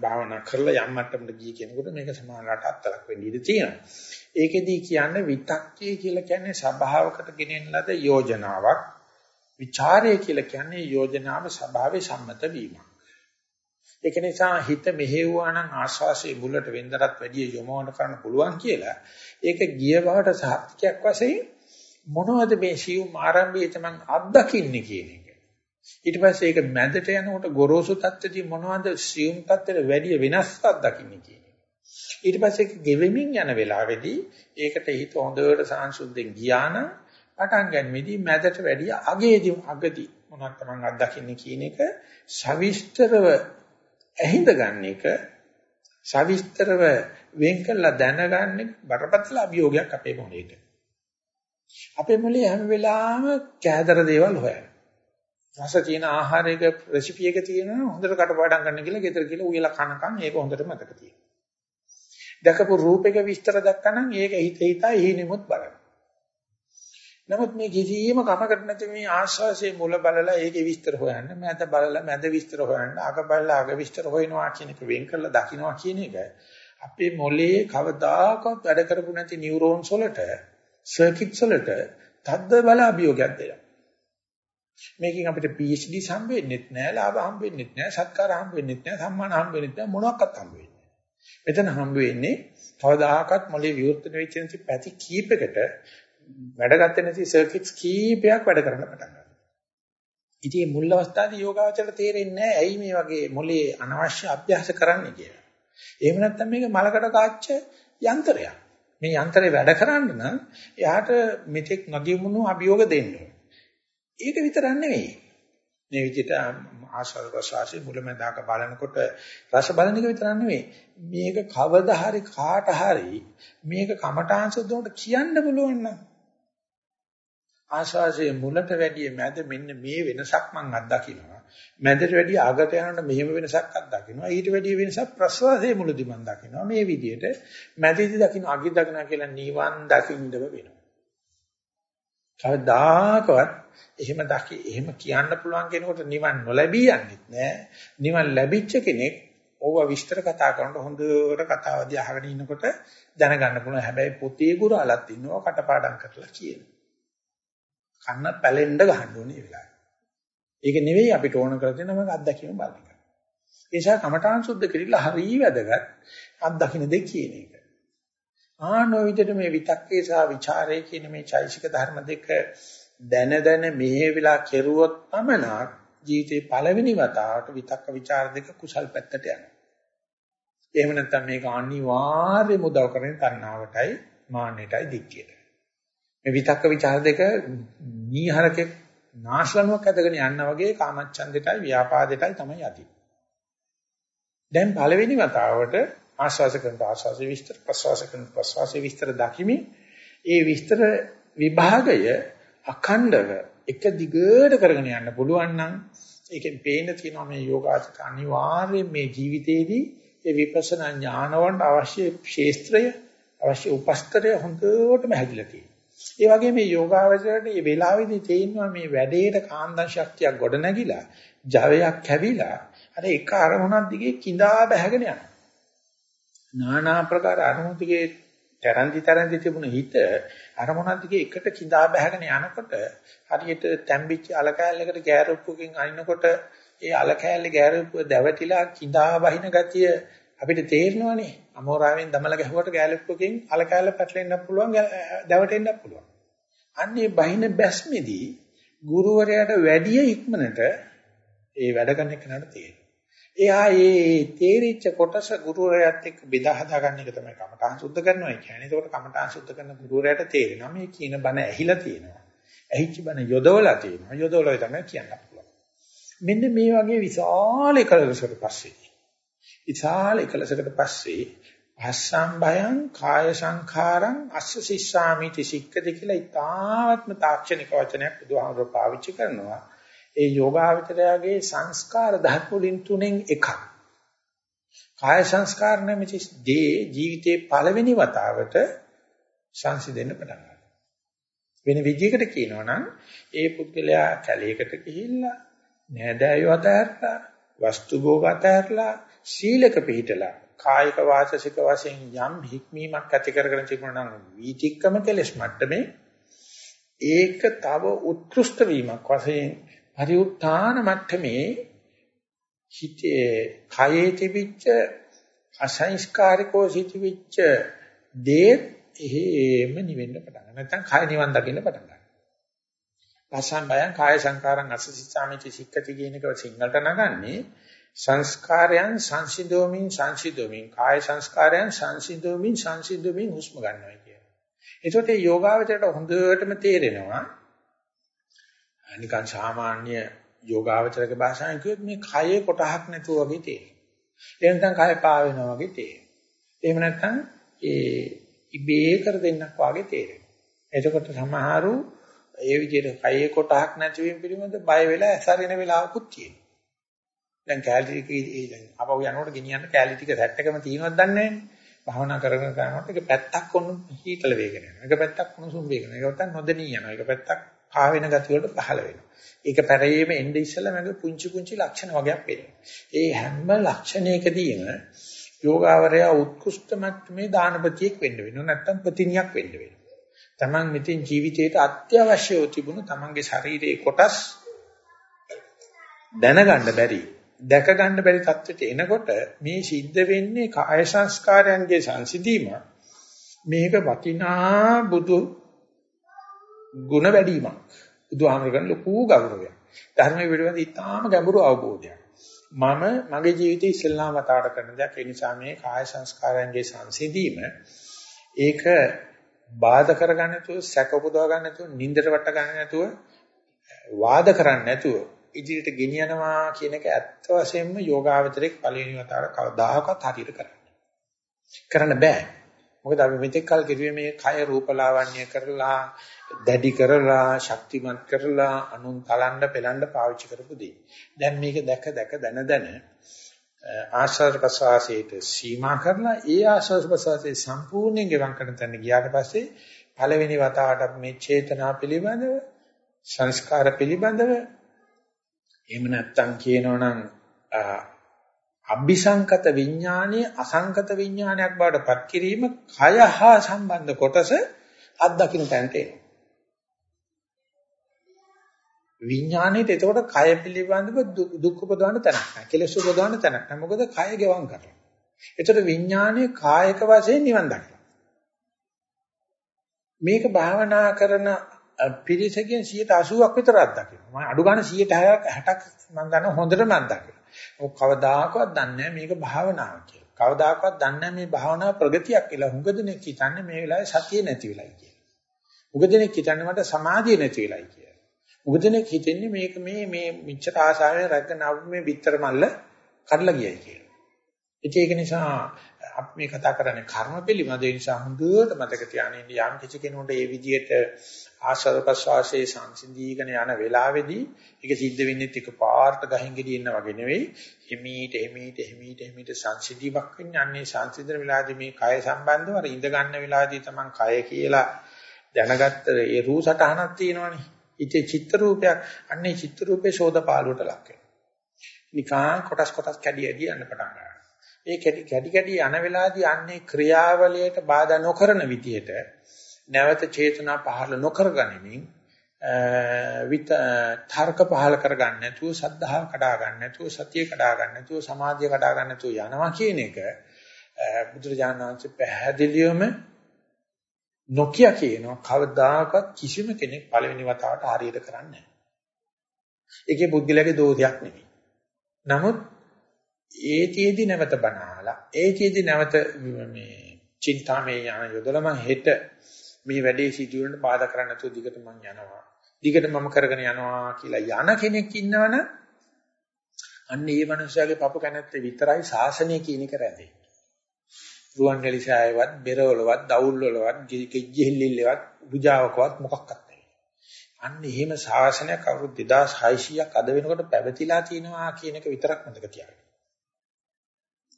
S1: භාවනා කරලා යම් මට්ටමකට ගිය කෙනෙකුට මේක සමානලට අත්තරක් වෙන්න ඉඩ තියෙනවා. ඒකෙදී කියන්නේ විතක්කේ කියලා කියන්නේ සබාවකට ගෙනෙන ලද යෝජනාවක්. ਵਿਚාරය කියලා කියන්නේ යෝජනාව සබාවේ සම්මත වීමක්. ඒක නිසා හිත මෙහෙවුවා නම් ආශ්වාසයේ මුලට වෙන්දරත් වැඩිය යොමවන්න කරන්න පුළුවන් කියලා ඒක ගිය බවට සාහිත්‍යයක් වශයෙන් මොනවද මේ සියුම් ආරම්භයේ තමන් අත්දකින්නේ කියන එක. ඊට පස්සේ ඒක මැදට යනකොට ගොරෝසු තත්ත්වදී මොනවද සියුම් තත්ත්වෙට වැඩිය වෙනස් අත්දකින්නේ කියන එක. ඊට පස්සේ ඒක ගෙවෙමින් යන වෙලාවේදී ඒකට හිත හොඳට සාංශුද්ධෙන් ගියා නම් පටන් ගන්නෙදී මැදට වැඩිය අගේදී අගදී මොනවද තමන් අත්දකින්නේ කියන එක සවිස්තරව ඇහිඳ ගන්න එක සවිස්තරව වෙන් කළා දැනගන්නේ බරපතල අභියෝගයක් අපේ මොළේට. අපේ මොලේ හැම වෙලාවෙම කෑදර දේවල් හොයන. රස තියෙන ආහාරයක රෙසිපි එක තියෙනවා හොඳට කටපාඩම් කරන්න කියලා ගෙදර කියලා උයලා කනකම් ඒක හොඳට මතක තියෙනවා. දැකපු රූපයක විස්තර දැක්කනම් ඒක හිත හිතා හිනෙමුත් බලන්න. නමුත් මේ කිසියම් කමකට නැති මේ ආශ්වාසයේ මුල බලලා ඒකේ විස්තර හොයන්න මැද බලලා මැද විස්තර හොයන්න අග බලලා අග විස්තර හොයනවා කියන එක වෙන් කරලා දකින්නවා කියන එක අපේ මොලේ කවදාකවත් වැඩ කරපු නැති නියුරෝන්ස් වලට සර්කිට්ස් වලට තද්ද බල අභියෝගයක් දෙනවා. මේකෙන් අපිට PhD හම්බ වෙන්නෙත් නෑ, ලාභ හම්බ වෙන්නෙත් නෑ, සත්කාර හම්බ වෙන්නෙත් නෑ, සම්මාන හම්බ වෙන්නෙත් නෑ, මොනවාක්වත් හම්බ වෙන්නේ නෑ. මෙතන හම්බ වෙන්නේ කවදාහකත් මොලේ විවෘත වෙච්ච නැති පැති කීපයකට වැඩ ගත්තේ නැති සර්කිට්ස් කීපයක් වැඩ කරන්න පටන් ගන්නවා. ඉතින් මුල් අවස්ථාවේ යෝගාවචරයට තේරෙන්නේ නැහැ ඇයි මේ වගේ මොලේ අනවශ්‍ය අභ්‍යාස කරන්නේ කියලා. එහෙම නැත්නම් මේක මලකඩ කාච්ච යන්ත්‍රයක්. මේ යන්ත්‍රය වැඩ කරන්න නම් එයාට මෙතෙක් නොදියුණු අභියෝග දෙන්න ඒක විතරක් නෙවෙයි. මේ විදිහට ආශාව ප්‍රසවාසයේ මුලමඳාක බලනකොට රස බලන එක විතරක් නෙවෙයි. මේක කවදා හරි කාට හරි මේක කමඨාන් සුද්ධවට කියන්න පුළුවන් නම් ආශාසයේ මුලට වැඩිය මැද මෙන්න මේ වෙනසක් මම අත්දකින්නවා. මැදට වැඩිය අගට යනකොට මෙහෙම වෙනසක් අත්දකින්නවා. ඊට වැඩිය වෙනසක් ප්‍රසවාසයේ මුලදී මම දකින්නවා. මේ විදිහට මැදදී දකින්න අගි දකින්න කියලා නිවන් දකින්නව වෙනවා. කවදාකවත් එහෙම දකි එහෙම කියන්න පුළුවන් කෙනෙකුට නිවන් නොලැබී යන්නේත් නෑ. නිවන් ලැබිච්ච කෙනෙක් ඕව විස්තර කතා කරනකොට හොඳට කතාවදී අහගෙන ඉන්නකොට දැනගන්න පුළුවන්. හැබැයි පොතේ ගුරාලත් ඉන්නවා කටපාඩම් කරලා කියනවා. කන්න පැලෙන්න ගහන්න ඕනේ ඒ වෙලාවේ. ඒක නෙවෙයි අපිට ඕන කරලා තියෙන මම අත්දැකීම බලන එක. ඒ නිසා කමඨාන් සුද්ධ කිරීලා හරිය වැදගත් අත්දකින්න දෙ කියන එක. ආනෝ විදිහට මේ විතක්කේ සහ ਵਿਚාරේ කියන මේ චෛසික ධර්ම දෙක දැන දැන මෙහෙවිලා කෙරුවොත් පමණක් ජීවිතේ පළවෙනි වතාවට විතක්ක ਵਿਚාර දෙක කුසල් පැත්තට යනවා. එහෙම නැත්නම් මේක අනිවාර්යයෙන්ම උදව් කරන්නේ තණ්හාවටයි මාන්නයටයි දික්කියටයි. මේ විතක්ක ਵਿਚාර දෙක නීහරකෙක් නාශලනුවක් ඇදගෙන යන්න වගේ කාමච්ඡන්දෙටයි ව්‍යාපාදෙටයි තමයි යති. දැන් පළවෙනි වතාවට ආස්වාස කරන ආස්වාස විස්තර ප්‍රසවාස කරන ප්‍රසවාස විස්තර දකිමි. ඒ විස්තර විභාගය අඛණ්ඩව එක දිගට කරගෙන යන්න පුළුවන් නම් ඒකෙන් පේන්න තියෙනවා මේ යෝගාචක අනිවාර්යයෙන් මේ ජීවිතේදී ඒ විපස්සනා ඥානවන්ට අවශ්‍ය ශේස්ත්‍රය අවශ්‍ය උපස්තරය හොඳටම හැදිලා තියෙනවා. ඒ වගේම මේ යෝගාවචරයට මේ වෙලාවේදී තේිනවා මේ වැඩේට කාන්දන් ශක්තියක් ගොඩ නැගිලා ජවයක් කැවිලා අර එක අරමුණක් දිගේ කිඳා බැහැගෙන යනවා. নানা ආකාර අරමුණු දිගේ තරන්දි තරන්දි තිබුණ හිත අරමුණක් දිගේ එකට කිඳා බැහැගෙන යනකොට හරියට තැම්බිච්ච අලකෑල්ලකට ගෑරුප්පුකින් අනිනකොට ඒ අලකෑල්ලේ ගෑරුප්පුව දැවටිලා කිඳා බහින ගතිය අපිට තේරෙනවනේ අමෝරාවෙන් දමල ගැහුවට ගෑරුප්පුකින් අලකෑල්ල පැටලෙන්න පුළුවන් දැවටෙන්න පුළුවන් අන්නේ බහින බැස්මේදී ගුරුවරයාට වැඩි ඉක්මනට ඒ වැඩ කරන කෙනාට තේරෙනවා එයා ඒ තේරිච්ච කොටස ගුරුවරයාත් එක්ක බෙදා හදා ගන්න එක තමයි කමඨාන් සුද්ධ කරනවා කියන්නේ. ඒකට කමඨාන් සුද්ධ කරන ගුරුවරයාට තේරෙනවා මේ කියන බණ ඇහිලා තියෙනවා. ඇහිච්ච බණ යොදවලා තියෙනවා. යොදවලා තමයි කියන්න පුළුවන්. මෙන්න මේ වගේ විශාල එකලසකට පස්සේ විශාල එකලසකට පස්සේ භස්සම් භයං කාය සංඛාරං අස්ස සිස්සාමිති සික්කද කියලා ඉතාත්ම තාක්ෂණික වචනයක් බුදුහාමුදුරුවෝ පාවිච්චි කරනවා. ඒ යෝගාවචරයාගේ සංස්කාර ධර්ම වලින් තුනෙන් එකක්. කාය සංස්කාර නැමැති දේ ජීවිතේ පළවෙනි වතාවට සංසිඳෙන්න පටන් ගන්නවා. වෙන විදිහකට කියනවා නම් ඒ පුද්ගලයා කැලේකට ගිහිල්ලා නෑදෑයෝ අතහැරලා වස්තු භෝග අතහැරලා සීලක පිළිතලා කායික වාචසික වශයෙන් යම් හික්මීමක් ඇති කරගෙන තිබුණා නම් වීතික්කම කෙලස් මට්ටමේ ඒක තව උත්කෘෂ්ඨ වීමක් වශයෙන් පරිඋත්ථාන මට්ටමේ හිතේ කයේ තිබිච්ච අසංස්කාරිකෝ සිටිවිච්ච දේ එහෙම නිවෙන්න පටන් ගන්නවා. නැත්නම් කය නිවන් දකින්න පටන් ගන්නවා. පසන් බයං කාය සංකාරං අසසිතාමිති සික්කති කියන එක සිංහලට නගන්නේ සංස්කාරයන් සංසිඳෝමින් සංසිඳෝමින් කාය සංස්කාරයන් සංසිඳෝමින් සංසිඳෝමින් හුස්ම ගන්නවා කියන. ඒකට ඒ යෝගාවචරයට හොඳටම තේරෙනවා නිකන් සාමාන්‍ය යෝගාවචරක භාෂාවෙන් කිව්වොත් මේ කයේ කොටහක් නැතුව වගේ තේරෙනවා. එහෙම නැත්නම් කය පා වෙනවා වගේ තේරෙනවා. එහෙම නැත්නම් ඒ ඉබේ කර දෙන්නක් වගේ තේරෙනවා. එතකොට සමහරු ඒ විදිහට කයේ කොටහක් නැතිවීම පිළිබඳ බය වෙලා ඇසරින වෙලාවකුත් තියෙනවා. දැන් කැලරි ටික දැන් අපව යනකොට ගෙනියන්න කැලරි ටික සෙට් එකම තියෙනවද දන්නේ නැහැ. භාවනා කරගෙන කරනකොට එක පැත්තක් ඔන්න හීතල වේගන යනවා. එක පැත්තක් උණුසුම් වේගන. එක පැත්තක් නොදෙනී යනවා. එක පැත්තක් පා වෙන ගතිය වලට පහළ වෙනවා. ඒක පෙරේම එnde ඉස්සෙල්ලා මගේ පුංචි පුංචි ලක්ෂණ වගේක් පේනවා. ඒ හැම ලක්ෂණයකදීම යෝගාවරය උත්කෘෂ්ඨ මට්ටමේ දානපතියෙක් වෙන්න වෙනවා. නැත්තම් ප්‍රතිනියක් වෙන්න වෙනවා. Taman මෙතෙන් ජීවිතේට අත්‍යවශ්‍යව තිබුණු Tamanගේ ශරීරයේ කොටස් දැනගන්න බැරි දැක ගන්න බැරි තත්ත්වයට එනකොට මේ සිද්ධ වෙන්නේ කාය සංස්කාරයන්ගේ සංසිඳීම මේක වටිනා බුදු ಗುಣ වැඩිවීමක්. බුදුහාමරගන් ලොකු ගෞරවයක්. ධර්මයේ පිළිබඳ ඉතාම ගැඹුරු අවබෝධයක්. මම මගේ ජීවිතේ ඉස්සෙල්ලාම වතාවට කරන දෙයක් ඒ නිසා මේ කාය සංස්කාරයන්ගේ සංසිඳීම ඒක බාධා කරගන්න නැතුව සැක උපදවා ගන්න නැතුව නින්දට වට ගන්න නැතුව වාද කරන්නේ නැතුව ඉදිරියට ගෙනියනවා කියන එක ඇත්ත වශයෙන්ම යෝගාවචරයක් පළවෙනි වතාවට කවදාහකවත් හරියට කරන්න. කරන්න බෑ. මොකද අපි මෙතෙක් කල් කිරුවේ මේ කය රූපලාවන්‍ය කරලා දැඩි කරලා ශක්තිමත් කරලා අනුන් තලන්න පෙලන්න පාවිච්චි කරපු දේ. දැන් මේක දැක දැක දන දන ආශ්‍රද ප්‍රසවාසයට සීමා කරලා ඒ ආශ්‍රද ප්‍රසවාසයේ සම්පූර්ණයෙන් ගෙවන් කරන තැන ගියාට පස්සේ පළවෙනි වතාවට මේ චේතනා පිළිබඳව සංස්කාර පිළිබඳව එහෙම නැත්තම් කියනවනම් අபிසංකත විඥානයේ අසංකත විඥානයක් බවට පත් කිරීම කය හා සම්බන්ධ කොටස අත්දකින්න තැනට එනවා. විඥාණයට එතකොට කය පිළිබඳව දුක් උපදවන්න තැනක් නැහැ. කෙලෙස් උපදවන්න තැනක් නැහැ. මොකද කය ගෙවම් කරලා. එතකොට විඥාණය කායික වශයෙන් නිවන් දකිනවා. මේක භාවනා කරන පිරිසකින් 80ක් විතර අත්දකිනවා. මම අඩු ගන්න 60ක් 60ක් මම දන්න හොඳට මම දකිනවා. ඔක් කවදාකවත් දන්නේ මේක භාවනාව කියලා. කවදාකවත් දන්නේ මේ භාවනාව ප්‍රගතියක් කියලා. හුඟදෙනෙක් හිතන්නේ මේ වෙලාවේ සතිය නැති වෙලයි කියලා. හුඟදෙනෙක් හිතන්නේ මට සමාධිය නැති වෙලයි කියලා. හුඟදෙනෙක් හිතන්නේ මේක මේ මේ මිච්ඡර ආශාවෙන් රැගෙන ආපු මේ විතර මල්ල කඩලා ගියයි කියලා. ඒක නිසා අපි මේ කතා කරන්නේ කර්ම පිළිබඳ. ඒ නිසා හොඳට මතක තියාගන්න යම් කිසි කෙනෙකුට මේ විදිහට ආශ්‍රව ප්‍රසවාසයේ සංසිඳීගෙන යන වෙලාවේදී ඒක සිද්ධ වෙන්නේ එක පාර්ට ගහින් ගෙඩි ඉන්න වගේ නෙවෙයි. හිමීට හිමීට හිමීට හිමීට සංසිඳීමක් වෙන්නේ අන්නේ සංසිඳන වෙලාවේදී මේ කය සම්බන්ධව අර ඉඳ ගන්න වෙලාවේදී තමන් කය කියලා දැනගත්ත ඒ රූ සටහනක් තියෙනවනේ. ඉතේ චිත්‍ර රූපයක්. අන්නේ චිත්‍ර රූපේ ශෝධ පාළුවට ලක් වෙනවා. නිකන් කොටස් කොටස් කැඩි ඇඩි යන්න පටන් ගන්නවා. ඒ කැටි කැටි කැටි යන වෙලාවේදී අන්නේ ක්‍රියාවලියට බාධා නොකරන විදියට නැවත චේතනා පහළ නොකර ගනිමින් විත තර්ක පහළ කර ගන්න නැතුව සද්ධාව කඩා ගන්න නැතුව සතිය කඩා ගන්න නැතුව සමාධිය කඩා ගන්න නැතුව යනවා කියන එක බුදුරජාණන් වහන්සේ පැහැදිලිවම නොකිය කියනවා කවදාකවත් කිසිම කෙනෙක් පළවෙනි වතාවට හරියට කරන්නේ නැහැ. ඒකේ බුද්ධිලගේ දෝෂයක් නෙමෙයි. නමුත් ඒතියෙදි නැවත බනහලා ඒතියෙදි නැවත මේ චින්තාමේ යන යොදලා මම හෙට මේ වැඩේ සිදුවෙන්න බාධා කරන්න නැතුව දිගට මම යනවා. දිගට මම කරගෙන යනවා කියලා යන කෙනෙක් ඉන්නවනම් අන්න ඒ මනුස්සයාගේ පපු කැනැත්තේ විතරයි ශාසනය කියන එක රැඳෙන්නේ. රුවන්වැලිසෑයවත්, බෙරවලවත්, දවුල්වලවත්, කිජ්ජිහිල්ලිල්ලවත්, බුජාවකවත් මොකක්වත් නැහැ. අන්න එහෙම ශාසනයක් අවුරුදු 2600ක් අද වෙනකොට පැවතිලා තිනවා කියන එක විතරක් මතක තියාගන්න.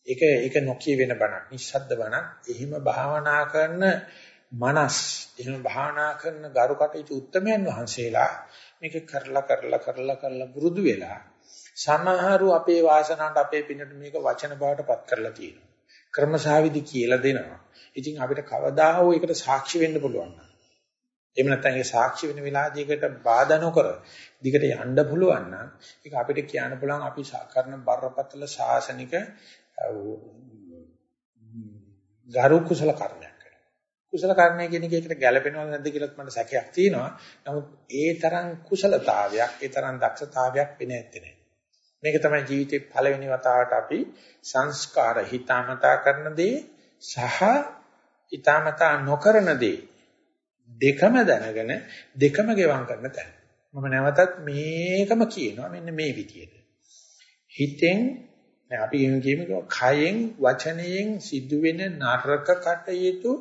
S1: ඒක ඒක නොකිය වෙන බණක්, නිස්සද්ද බණක්. එහිම භාවනා කරන මනස්, එහෙම භාවනා කරන ගරු කටයුතු උත්තමයන් වහන්සේලා මේක කරලා කරලා කරලා කරලා පුරුදු වෙලා සමහරු අපේ වාසනාවට අපේ පිනට මේක වචන බවට පත් කරලා තියෙනවා. ක්‍රමසාවිදි කියලා දෙනවා. ඉතින් අපිට කවදා හෝ ඒකට සාක්ෂි වෙන්න පුළුවන්. එහෙම නැත්නම් ඒ සාක්ෂි වෙන වෙලාවදීකට බාධා නොකර දිගට යන්න පුළුවන් නම් ඒක අපිට කියන්න පුළුවන් අපි කරන බරපතල ශාසනික ගරු කුසල කර්මයක් කරනවා. කුසල කර්මය කියන එක ඒකට ගැළපෙනවද නැද්ද කියලාත් මට සැකයක් තියෙනවා. නමුත් ඒ තරම් කුසලතාවයක්, ඒ තරම් දක්ෂතාවයක් වෙන්නේ නැත්තේ. මේක තමයි ජීවිතේ පළවෙනි වතාවට අපි සංස්කාර හිතාමතා කරන දේ සහ හිතාමතා නොකරන දේ දෙකම දැනගෙන දෙකම ගෙවම් කරන තැන. මම නැවතත් මේකම කියනවා මෙන්න මේ විදියට. හිතෙන් දැන් අපි එහෙම කියමුකෝ කයෙන් වචනයෙන් සිදුවෙන නරක කටයුතු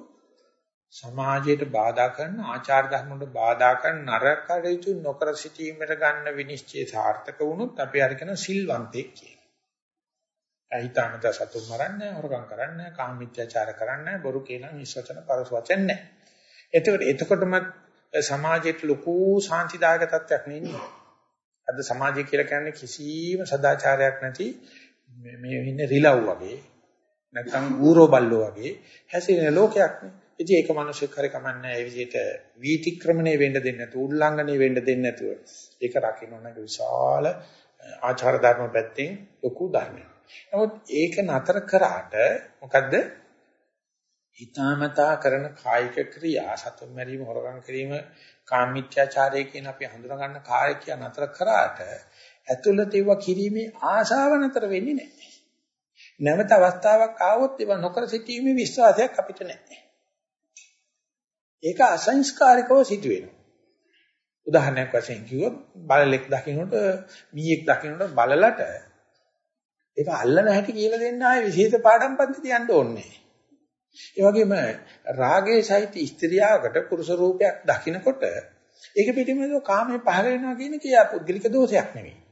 S1: සමාජයට බාධා කරන ආචාර ධර්ම වලට බාධා කරන නරක කටයුතු නොකර සිටීමට ගන්න විනිශ්චය සාර්ථක වුණොත් අපි අර කියන සිල්වන්තයෙක් කියනවා. අහිතාමත සතුම් මරන්නේ, හොරකම් කරන්නේ, කාමීත්‍යාචාර කරන්නේ, බොරු කියන නිස්සචන පරස වචන නැහැ. එතකොට එතකොටම සමාජයට ලොකු සාන්තිදායක තත්ත්වයක් නෙන්නේ. අද සමාජය කියලා කියන්නේ කිසිම සදාචාරයක් නැති මේ මේ ඉන්නේ රිලව් වගේ නැත්නම් ඌරෝ බල්ලෝ වගේ හැසිරෙන ලෝකයක් නේ. ඉතින් ඒක මිනිස්සු කරේ කමන්නේ ඒ විදිහට වීතික්‍රමණය වෙන්න දෙන්නේ නැතුව උල්ලංඝනය වෙන්න දෙන්නේ නැතුව ඒක රකින්න ඕන විශාල ආචාර ධර්ම පැත්තෙන් ලොකු ධර්මයක්. නමුත් ඒක නතර කරාට මොකද්ද? හිතාමතා කරන කායික ක්‍රියා සතුන් මැරීම හොරගම් කිරීම කාමීත්‍යාචාරය කියන අපි හඳුනා ගන්න කාය කිය නතර කරාට ඇතුළත ඒවා කිරීමේ ආශාව නතර වෙන්නේ නැහැ. නැවත අවස්ථාවක් ආවොත් ඒවා නොකර සිටීමේ විශ්වාසයක් අපිට නැහැ. ඒක අසංස්කාරිකව සිදු වෙනවා. උදාහරණයක් වශයෙන් කිව්වොත් බලලෙක් දකින්නට මීයක් දකින්නට බලලට ඒක අල්ලන හැටි කියලා දෙන්න ආයේ විශේෂ පාඩම් පන්ති තියන්න ඕනේ. ඒ වගේම රාගයේ සහිත ස්ත්‍රියාවකට පුරුෂ රූපයක් දකින්නකොට ඒක පිටින්ම කාමයේ පහළ වෙනවා කියන කියා පුද්ගලික දෝෂයක් නෙවෙයි.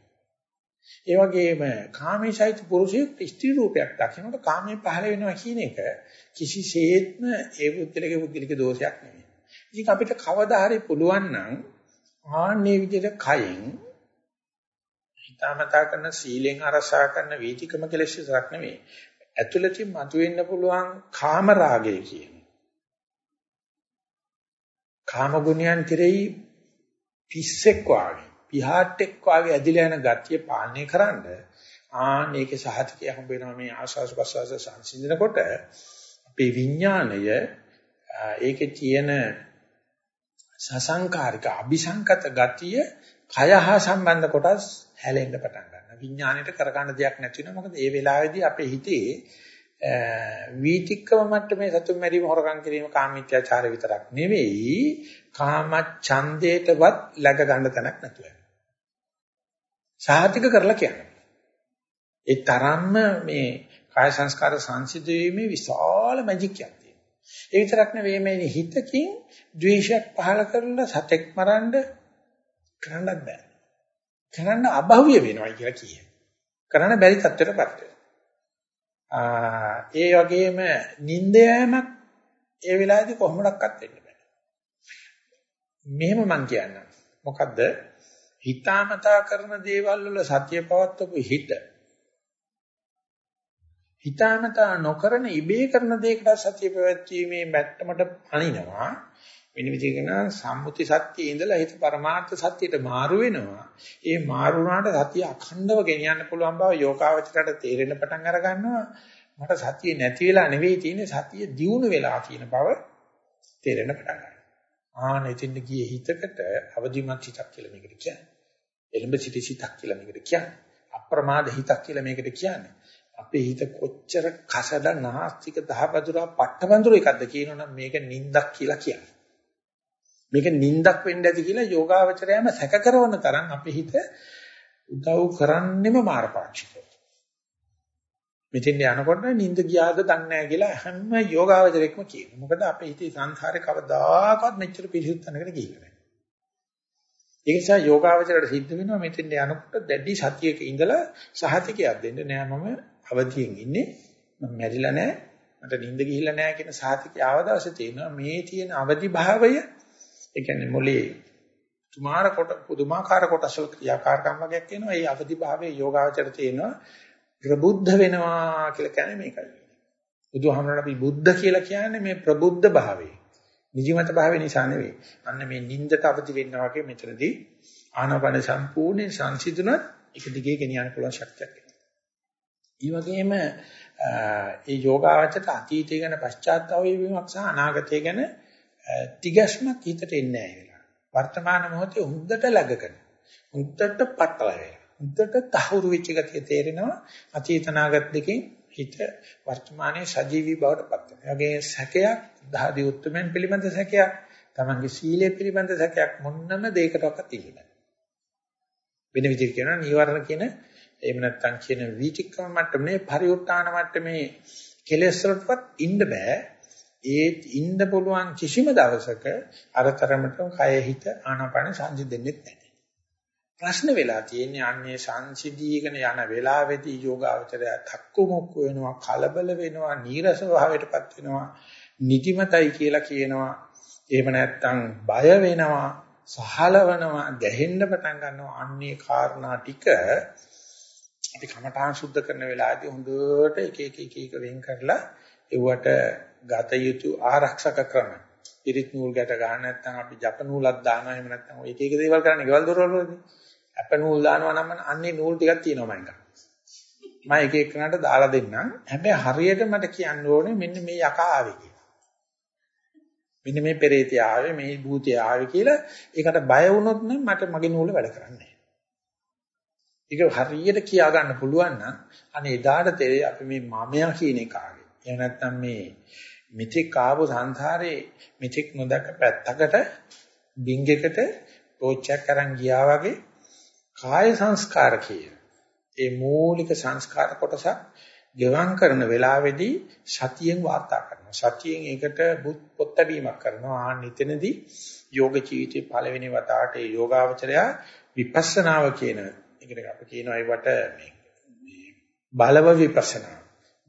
S1: ඒ වගේම කාමීසයිත පුරුෂයෙක් ස්ත්‍රී රූපයක් දකිනකොට කාමයේ පහළ වෙනවා කියන එක කිසිසේත්ම ඒ බුද්ධලගේ බුද්ධලික දෝෂයක් නෙවෙයි. ඉතින් අපිට කවදා හරි පුළුවන් නම් ආන්නේ විදිහට කයෙන් හිතාමතා කරන සීලෙන් අරසා කරන වීතිකම කෙලෙස් විතරක් නෙවෙයි. ඇතුළතින් මතුවෙන්න පුළුවන් කාම රාගය කියන. කාම ගුණයන් කෙරෙහි පිස්සෙක් වාගේ පිහාට්ටෙක් වාගේ ඇදිලා යන ගතිය පාලනය කරන්න ආන ඒකේ සහතිකය හම්බ වෙනවා මේ ආස්වාස් ප්‍රසවාස සංසිඳනකොට අපේ විඥාණය ඒකේ තියෙන සසංකාරික අபிසංකත ගතිය කය හා සම්බන්ධ කොටස් හැලෙන්න පටන් ගන්නවා. විඥාණයට කරගන්න දෙයක් නැති වෙනවා. මොකද ඒ වෙලාවේදී අපේ හිතේ වීතික්කම මට්ටමේ සතුන් මැරීම හොරකම් කිරීම කාමීත්‍යාචාර විතරක් නෙවෙයි කාම ඡන්දේටවත් läග ගන්න තැනක් නැතුව සාහිතික කරලා කියන්නේ. ඒ තරම්ම මේ කාය සංස්කාර සංසිඳීමේ විශාල මැජික් එකක් තියෙනවා. ඒ විතරක් නෙවෙයි මේ හිතකින් ද්වේෂයක් පහල කරලා සතෙක් මරන්න කරන්නත් බෑ. කරන්න අභව්‍ය වෙනවා කියලා කියයි. කරන්න බැරි තත්ත්වයකටපත් වෙනවා. ඒ වගේම නිින්ද යෑමක් ඒ වෙලාවේදී කොහොමඩක්වත් වෙන්න බෑ. මෙහෙම මං කියන්නම්. මොකද්ද? හිතාමතා කරන දේවල් වල සත්‍ය පවත්වපු හිත. හිතාමතා නොකරන ඉබේ කරන දෙයකට සත්‍ය පැවැත්වීමේ මැට්ටමට අනිනවා. වෙන විදිහකින් සම්මුති සත්‍යයේ ඉඳලා හිත පරමාර්ථ සත්‍යයට මාරු වෙනවා. ඒ මාරු වුණාට සත්‍ය අඛණ්ඩව ගෙනියන්න පුළුවන් බව යෝගාවචරයට තේරෙන්න පටන් අර ගන්නවා. මට සත්‍ය නැති වෙලා නෙවෙයි තියෙන්නේ සත්‍ය දියුණු වෙලා කියන බව තේරෙන්න පටන් ගන්නවා. ආන එතින් ගියේ හිතකට අවදිමත් හිතක් කියලා මේකට කියන්නේ. එළඹ සිටි සිතක් කියලා මේකට කියන්නේ අප්‍රමාද හිතක් කියලා මේකට කියන්නේ අපේ හිත කොච්චර කසඩ නාස්තික දහවදුරා පට්ටවඳුර එකක්ද කියනවනම් මේක නින්දක් කියලා කියන්නේ. මේක නින්දක් වෙන්න ඇති කියලා යෝගාවචරයම සැක කරන තරම් අපේ හිත උදව් කරන්නෙම මාරපාක්ෂිකව. මෙතෙන් යනකොට නින්ද ගියාද දන්නේ නැහැ කියලා හැම යෝගාවචරයකම කියනවා. මොකද අපේ හිතේ සංසාරේ කවදාකවත් මෙච්චර පිළිසුත් තැනකට ගිහිල්ලා නැහැ. ඒ නිසා යෝගාවචරයට සිද්ධ වෙනවා මෙතෙන් යනකොට දැඩි සතියක ඉඳලා සහතිකයක් දෙන්න. නෑ මම අවදියෙන් ඉන්නේ. මම මැරිලා නැහැ මට නිින්ද ගිහිල්ලා නැහැ කියන සාතිකය ආවදවසේ තියෙනවා මේ තියෙන අවදි භාවය ඒ කියන්නේ මොලේ තුමාර කොට පුදුමාකාර කොටස් වල ක්‍රියාකාරකම් වගේක් වෙනවා ඒ අවදි භාවයේ යෝගාචර තියෙනවා ප්‍රබුද්ධ වෙනවා කියලා කියන්නේ මේකයි. බුදුහාමරණ අපි බුද්ධ කියලා කියන්නේ මේ ප්‍රබුද්ධ භාවයේ. නිජමත භාවය නිසා නෙවෙයි. අන්න මේ නිින්දට අවදි වෙනවා වගේ මෙතනදී ආනාපාන සම්පූර්ණ සංසිඳුණත් එක දිගේ ගෙනියන්න පුළුවන් ශක්තියක් ඒ වගේම ඒ යෝගාවචරයට අතීතය ගැන පශ්චාත්තාප වීමක් සහ අනාගතය ගැන තිගැස්මක් හිතට එන්නේ නැහැ වර්තමාන මොහොතේ හුද්දට läගගෙන හුද්දට පටල වෙලා හුද්දට තහවුරු වෙච්ච ගතිය තේරෙනවා. අතීත අනාගත දෙකෙන් හිත වර්තමානයේ සජීවී බවට පත් වෙනවා. ඒගොල්ලේ සැකයක් දහදී උත්තරමෙන් පිළිබඳ සැකයක් තමන්ගේ සීලය පිළිබඳ සැකයක් මොන්නම දෙයකටවත් ඉන්නේ නැහැ. වෙන විදිහට කියනවා නීවරණ කියන එහෙම නැත්නම් කියන වීතික්‍රම මට්ටමේ පරිඋත්තාන මට්ටමේ කෙලෙස් වලටවත් ඉන්න බෑ. ඒ ඉන්න පුළුවන් කිසිම දවසක අරතරමටම කය හිත ආනාපාන සංසිඳෙන්නේ නැහැ. ප්‍රශ්න වෙලා තියෙන්නේ අන්නේ සංසිධීගෙන යන වෙලාවේදී යෝගාවචරය තක්කු මුක්කු වෙනවා කලබල වෙනවා නීරස භාවයටපත් වෙනවා නිදිමතයි කියලා කියනවා එහෙම නැත්නම් බය වෙනවා සහලවනවා ගැහෙන්න පටන් ගන්නවා අන්නේ කාරණා ටික අපි කමඨාන් සුද්ධ කරන වෙලාවේදී හොඳට එක එක එක එක වෙන් කරලා ඒවට ගත යුතු ආරක්ෂක ක්‍රම. පිරිත් නූල් ගැට ගන්න නැත්නම් අපි ජප නූලක් දානවා එහෙම නැත්නම් ඔය එක එක දේවල් කරන්නේ ගෙවල් දොරවලදී. අප නූල් දානවා නම් අන්නේ නූල් ටිකක් තියෙනවා මම ගන්න. මම එක එකනට දාලා දෙන්නම්. හැබැයි හරියට මට කියන්න ඕනේ මෙන්න මේ යකා ආවේ කියලා. මෙන්න මේ පෙරේතය ආවේ මේ භූතය ආවේ කියලා ඒකට බය වුණොත් නම් මට මගේ නූල වැඩ කරන්නේ ඒක හරියට කියා ගන්න පුළුවන් නම් අනේ එදාට තේරෙයි අපි මේ මමයා කියන එක ආවේ. එහෙම නැත්නම් මේ මිත්‍යක් ආපු සංසාරේ මිත්‍යක් නොදක පැත්තකට බින්ගයකට ටෝච්චයක් අරන් ගියා වගේ කාය සංස්කාර කිය. ඒ මූලික සංස්කාර කොටස ගෙවම් කරන වෙලාවේදී සතියෙන් වාර්තා කරනවා. සතියෙන් ඒකට පොත්ත වීමක් කරනවා. ආ නිතනදී යෝග ජීවිතේ පළවෙනි වතාවට ඒ යෝගාවචරය විපස්සනාව කියන ඒකට අපි කියනවා ඒවට මේ මේ බලව විපස්සනා.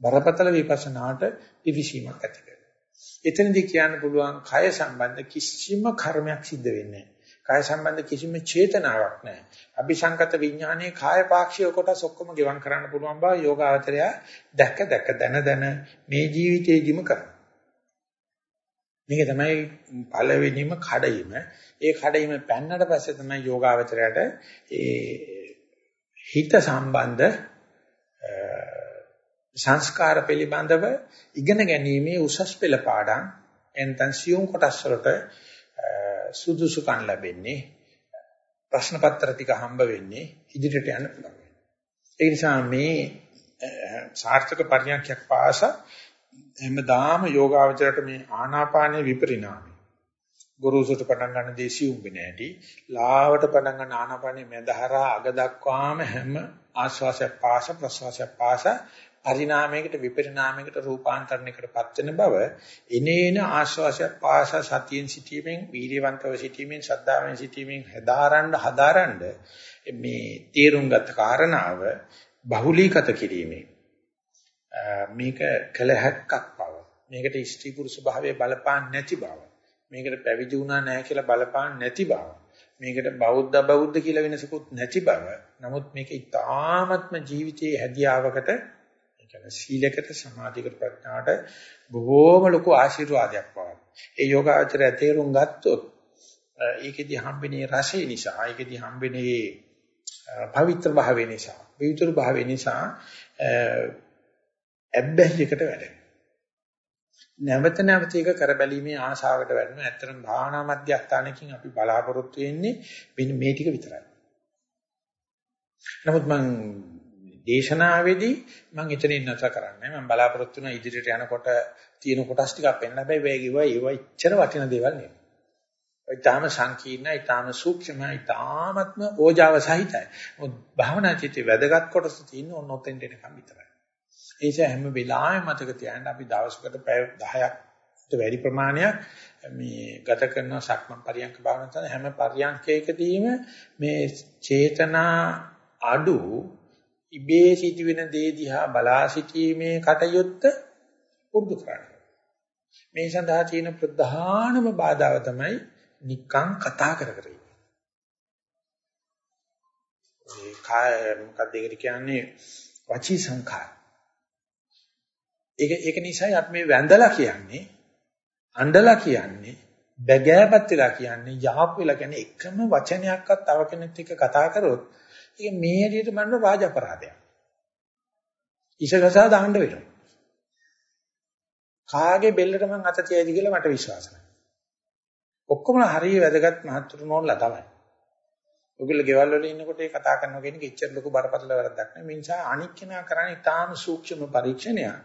S1: බරපතල විපස්සනාට පිවිසීමක් ඇති කරනවා. එතනදී කියන්න පුළුවන් කය සම්බන්ධ කිසිම කර්මයක් සිද්ධ වෙන්නේ නැහැ. කය සම්බන්ධ කිසිම චේතනාවක් නැහැ. අபிසංකත විඥානයේ කාය පාක්ෂික කොටස් ඔක්කොම ගෙවම් කරන්න පුළුවන් බව යෝගාවචරය දැක දැක දන දන මේ ජීවිතේදිම කරනවා. මේක තමයි පළවෙනිම කඩයිම. ඒ කඩයිම පැන්නට පස්සේ තමයි යෝගාවචරයට ඒ හිත සම්බන්ධ සංස්කාර පිළිබඳව ඉගෙන ගැනීමේ උසස් පෙළ පාඩම් එන්තන් සියුම් කොටස් වලට සුදුසුකම් ලැබෙන්නේ ප්‍රශ්න පත්‍ර ටික හම්බ වෙන්නේ ඉදිරියට යන්න පුළුවන්. ඒ නිසා මේ සාර්ථක පරිණාමයක් පාස හැමදාම යෝගාවචරයට මේ ආනාපානයේ විපරිණාමය ගුරුසුට පටන් ගන්න දේශී උඹේ නැටි ලාවට පටන් ගන්න ආනාපානේ මැදහරා අග දක්වාම හැම ආශ්වාසයක් පාස ප්‍රශ්වාසයක් පාස පරිණාමයකට විපරිණාමයකට රූපාන්තරණයකටපත් වෙන බව එනේන ආශ්වාසයක් පාස සතියෙන් සිටීමෙන් වීර්යවන්තව සිටීමෙන් ශ්‍රද්ධාවෙන් සිටීමෙන් හදාරන්න හදාරන්න මේ තේරුම් ගත කාරණාව බහුලීගත කිරීමේ. මේක කළ හැක්කක් බව. මේකට ස්ත්‍රී පුරුෂ භාවයේ බලපාන්නේ නැති බව. මේකට පැවිදි වුණා නැහැ කියලා බලපාන්නේ නැති බව. මේකට බෞද්ධ බෞද්ධ කියලා වෙනසකුත් නැති බව. නමුත් මේක ඉතාමත්ම ජීවිතයේ හැදියාවකට ඒ කියන්නේ සීලයකට සමාධියකට ප්‍රඥාවට බොහෝම ලොකු ආශිර්වාදයක් වගේ. ඒ යෝගාචරය තේරුම් ගත්තොත් ඒකෙදි හම්බෙනේ රසය නිසා, ඒකෙදි හම්බෙනේ පවිත්‍ර භාවය නිසා, විවිධ භාවය නිසා ඇබ්බැහියකට වැඩෙනවා. නැවත නැවත ඒක කරබැලීමේ ආශාවකට වැඩෙනවා. ඇත්තටම භාවනා මධ්‍යස්ථානකින් අපි බලාපොරොත්තු වෙන්නේ මෙන්න මේ ටික විතරයි. නමුත් මම දේශනාවේදී මම එතනින් නැතර කරන්නේ. මම බලාපොරොත්තු වෙන ඉදිරියට යනකොට තියෙන කොටස් ටිකක් පෙන්නන්න හැබැයි වේගිවා ඒව ඉච්චර වටින දේවල් නෙවෙයි. ඊටාම සංකීර්ණ, ඊටාම සූක්ෂම, ඊටාමත්ම ඕජාව සහිතයි. මොකද භාවනා චිත්තේ වැදගත් කොටස තියෙන්නේ ඔන්න ඔතෙන්ට එනකම් විතරයි. ඒ නිසා හැම වෙලාවෙම මතක තියාගන්න අපි දවසකට පැය 10ක් වැඩි ප්‍රමාණයක් මේ ගත කරන සක්මන් පරියන්ක භාවනා කරන හැම පරියන්කයකදීම මේ චේතනා අඩු ඉබේ සිදුවෙන දේ දිහා බලා සිටීමේ කටයුත්ත පුරුදු කරන්න. මේ සඳහා තියෙන ප්‍රධානම බාධාව තමයි නිකං කතා කර කර ඉන්න. ඒ කාය මොකක්ද ඒකට කියන්නේ වචී සංඛාර. ඒක ඒක නිසායි අපි මේ වැඳලා කියන්නේ අඬලා කියන්නේ බැගෑපත් වෙලා කියන්නේ යහප් වෙලා කියන්නේ එකම වචනයක්වත් තව කෙනෙක් එක්ක කතා කරොත් ඒක මේ හැටියට මනන වාජ අපරාධයක්. ඉසගසා දාන්න වෙනවා. කාගේ බෙල්ලට මං අත තියයිද කියලා මට විශ්වාස නැහැ. ඔක්කොම හරිය වැදගත් මහත්තුරු නෝන්ලා තමයි. ඔයගොල්ලෝ ගෙවල් වල ඉන්නකොට ඒ කතා කරනවා කියන එක ඉච්චර ලොකු බරපතල වැරද්දක් නෙවෙයි. මේ නිසා අනික් කෙනා කරන්නේ ඊටාම සූක්ෂම පරීක්ෂණයක්.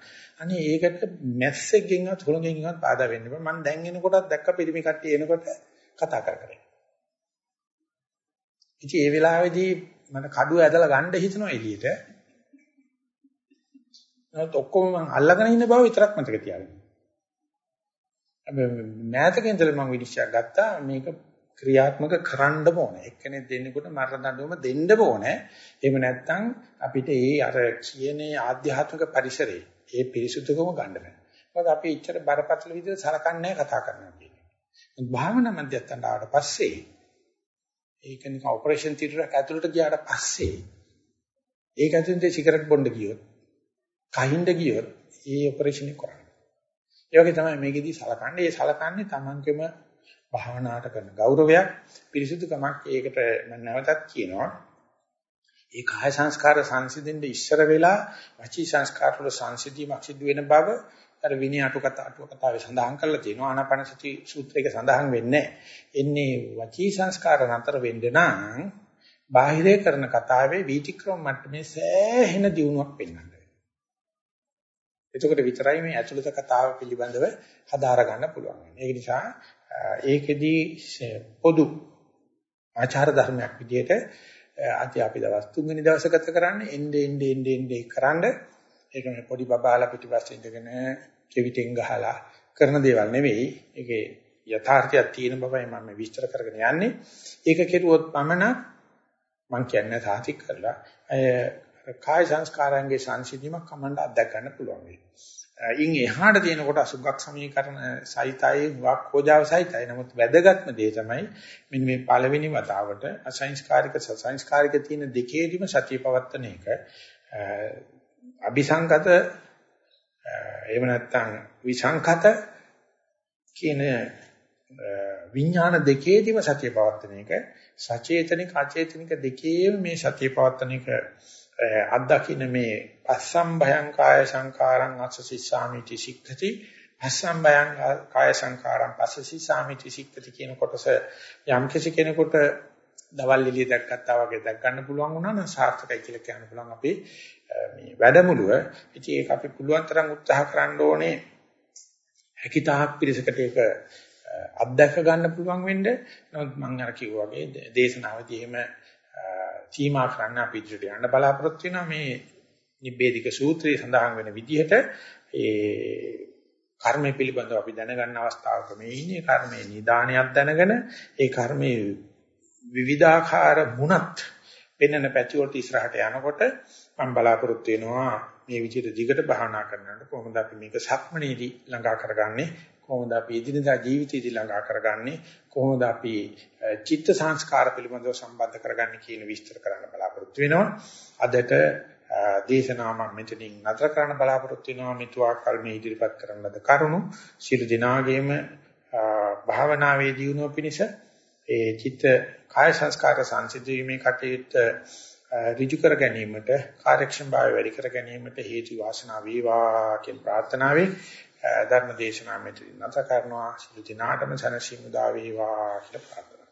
S1: අනේ ඒකට මැස්සෙක්ගෙන්වත් හොලගෙන්වත් බාධා වෙන්න බෑ. මම දැන් එනකොටත් දැක්ක පිරිමි කට්ටිය එනකොට කතා කර කර. ඉතින් ඒ වෙලාවේදී මම කඩුව ඇදලා ගන්න හිතනවා එළියට. නමුත් ඔක්කොම මම අල්ලගෙන ඉන්න බව විතරක් මතක තියාගන්න. මෑතක ඉඳලා මම විනිශ්චය ගත්තා මේක ක්‍රියාත්මක කරන්න ඕනේ. එක්කෙනෙක් දෙන්නෙකුට මරණ දඬුවම දෙන්න ඕනේ. එහෙම නැත්නම් අපිට ඒ අර කියන ආධ්‍යාත්මික පරිසරේ ඒ පිරිසුදුකම ගන්න බෑ. මොකද අපි ඉච්චර බරපතල විදිහට සලකන්නේ කතා කරනවා කියන්නේ. භාවනා මධ්‍යස්ථානට ආවට පස්සේ ඒක නිකන් ඔපරේෂන් තියටරයක් ඇතුළට ගියාට පස්සේ ඒක ඇතුළේ සිගරට් බොන්න ගියොත් කහින්ද ගියොත් ඒ ඔපරේෂන් එක කරන්නේ. ඒ වගේ තමයි මේකෙදී සලකන්නේ. ඒ සලකන්නේ Tamanකෙම භාවනාවට කරන ගෞරවයක් පිරිසුදුකමක් ඒකට මම නැවතත් කියනවා ඒ කාය සංස්කාර සංසිඳෙන්න ඉස්සර වෙලා වචී සංස්කාර වල සංසිඳීමක් සිදු වෙන බව අර විනය අටුකත අටුව කතාවේ සඳහන් කරලා තියෙනවා. ආනාපාන සති සූත්‍රයක සඳහන් වෙන්නේ එන්නේ වචී සංස්කාර නතර වෙන්න නම් බාහිරේ කරන කතාවේ වීතික්‍රම මට්ටමේ සෑහෙන දියුණුවක් පෙන්වන්න එතකොට විතරයි මේ ඇතුළත කතාව පිළිබඳව හදාර ගන්න පුළුවන්. ඒ නිසා ඒකෙදී පොදු ආචාර ධර්මයක් විදිහට අති අපි දවස් තුන්වෙනි දවස ගත කරන්නේ එnde ende ende ende කරන්න. ඒක මේ පොඩි බබාලා පිටිපස්සේ ඉඳගෙන කෙවිතෙන් ගහලා කරන දේවල් නෙවෙයි ඒකේ යථාර්ථයක් තියෙන බවයි මම විස්තර කරගෙන යන්නේ ඒක කෙරුවොත් පමණක් මම කියන්නේ සාතික් කරලා කාය සංස්කාරයන්ගේ සංසිඳීමක් කමන්න අත්දැක ගන්න පුළුවන් වෙයි ඉන් එහාට තියෙන කොට අසුගක් සමීකරණ සහිතයි වක් හොජාව සහිතයි. නමුත් වැදගත්ම දේ තමයි මෙන්න මේ පළවෙනි වතාවට අසංස්කාරික සසංස්කාරික තියෙන දෙකේදීම සතිය පවත්තන එක. අபிසංගත එහෙම නැත්නම් විසංකත කියන විඥාන දෙකේදීම සතිය පවත්තන එක. සචේතනික අචේතනික දෙකේම මේ සතිය පවත්තන එක අත්දකින්න මේ පස්සම් භයං කාය සංකාරං අස්සසිස්සාමිති සික්ඛති පස්සම් භයං කාය සංකාරං පස්සසිස්සාමිති සික්ඛති කියන කොටස යම් කිසි කෙනෙකුට දවල් එළිය දැක්කත්තා වගේ දැක් ගන්න පුළුවන් වුණා නම් සාර්ථකයි කියලා කියන්න පුළුවන් අපි මේ වැඩමුළුව. ඉතින් ඒක අපි පුළුවන් තරම් උත්සාහ කරන්න ඕනේ හැකිතාක් පිළිසකට ඒක අත්දැක ගන්න පුළුවන් වෙන්න. නමුත් මම අර කිව්වා වගේ දේශනාවදී එහෙම සීමා කරන්න අපි ඉදිරියට යන්න බලාපොරොත්තු වෙනවා මේ නිබ්බේධික සූත්‍රයේ සඳහන් වෙන විදිහට ඒ කර්මය පිළිබඳව අපි දැනගන්න අවස්ථාවක මේ ඉන්නේ කර්මයේ නිදානියක් දැනගෙන ඒ කර්මයේ විවිධාකාර මුණත් පෙන්වන පැති වලට ඉස්සරහට යනකොට මම බලාපොරොත්තු වෙනවා මේ විදිහට දිගට භාවනා කරනකොට කොහොමද අපි මේක සක්මනේදී ළඟා කරගන්නේ? කොහොමද අපි එදිනදා ජීවිතයේදී ළඟා කරගන්නේ? කොහොමද අපි චිත්ත සංස්කාර පිළිබඳව සම්බන්ධ කරගන්නේ කියන විස්තර කරන්න බලාපොරොත්තු වෙනවා. අදට දේශනාව මම මෙතනින් නතර කරන්න බලාපොරොත්තු වෙනවා. මෙතුආ කල් මේ ඉදිරිපත් කරන ලද කරුණු. සියලු දිනාගේම භාවනාවේ දියුණුව පිණිස ඒ චිත්ත කාය සංස්කාර සංසිද්ධීමේ කටයුත්ත ඍජු කර ගැනීමට කාර්යක්ෂමභාවය වැඩි කර ගැනීමට හේතු වාසනා වේවා කියන ප්‍රාර්ථනාවෙන් ධර්ම දේශනාව මෙතන නැත කරනවා. සියලු දිනාටම සනසිමුදා වේවා කියලා ප්‍රාර්ථනා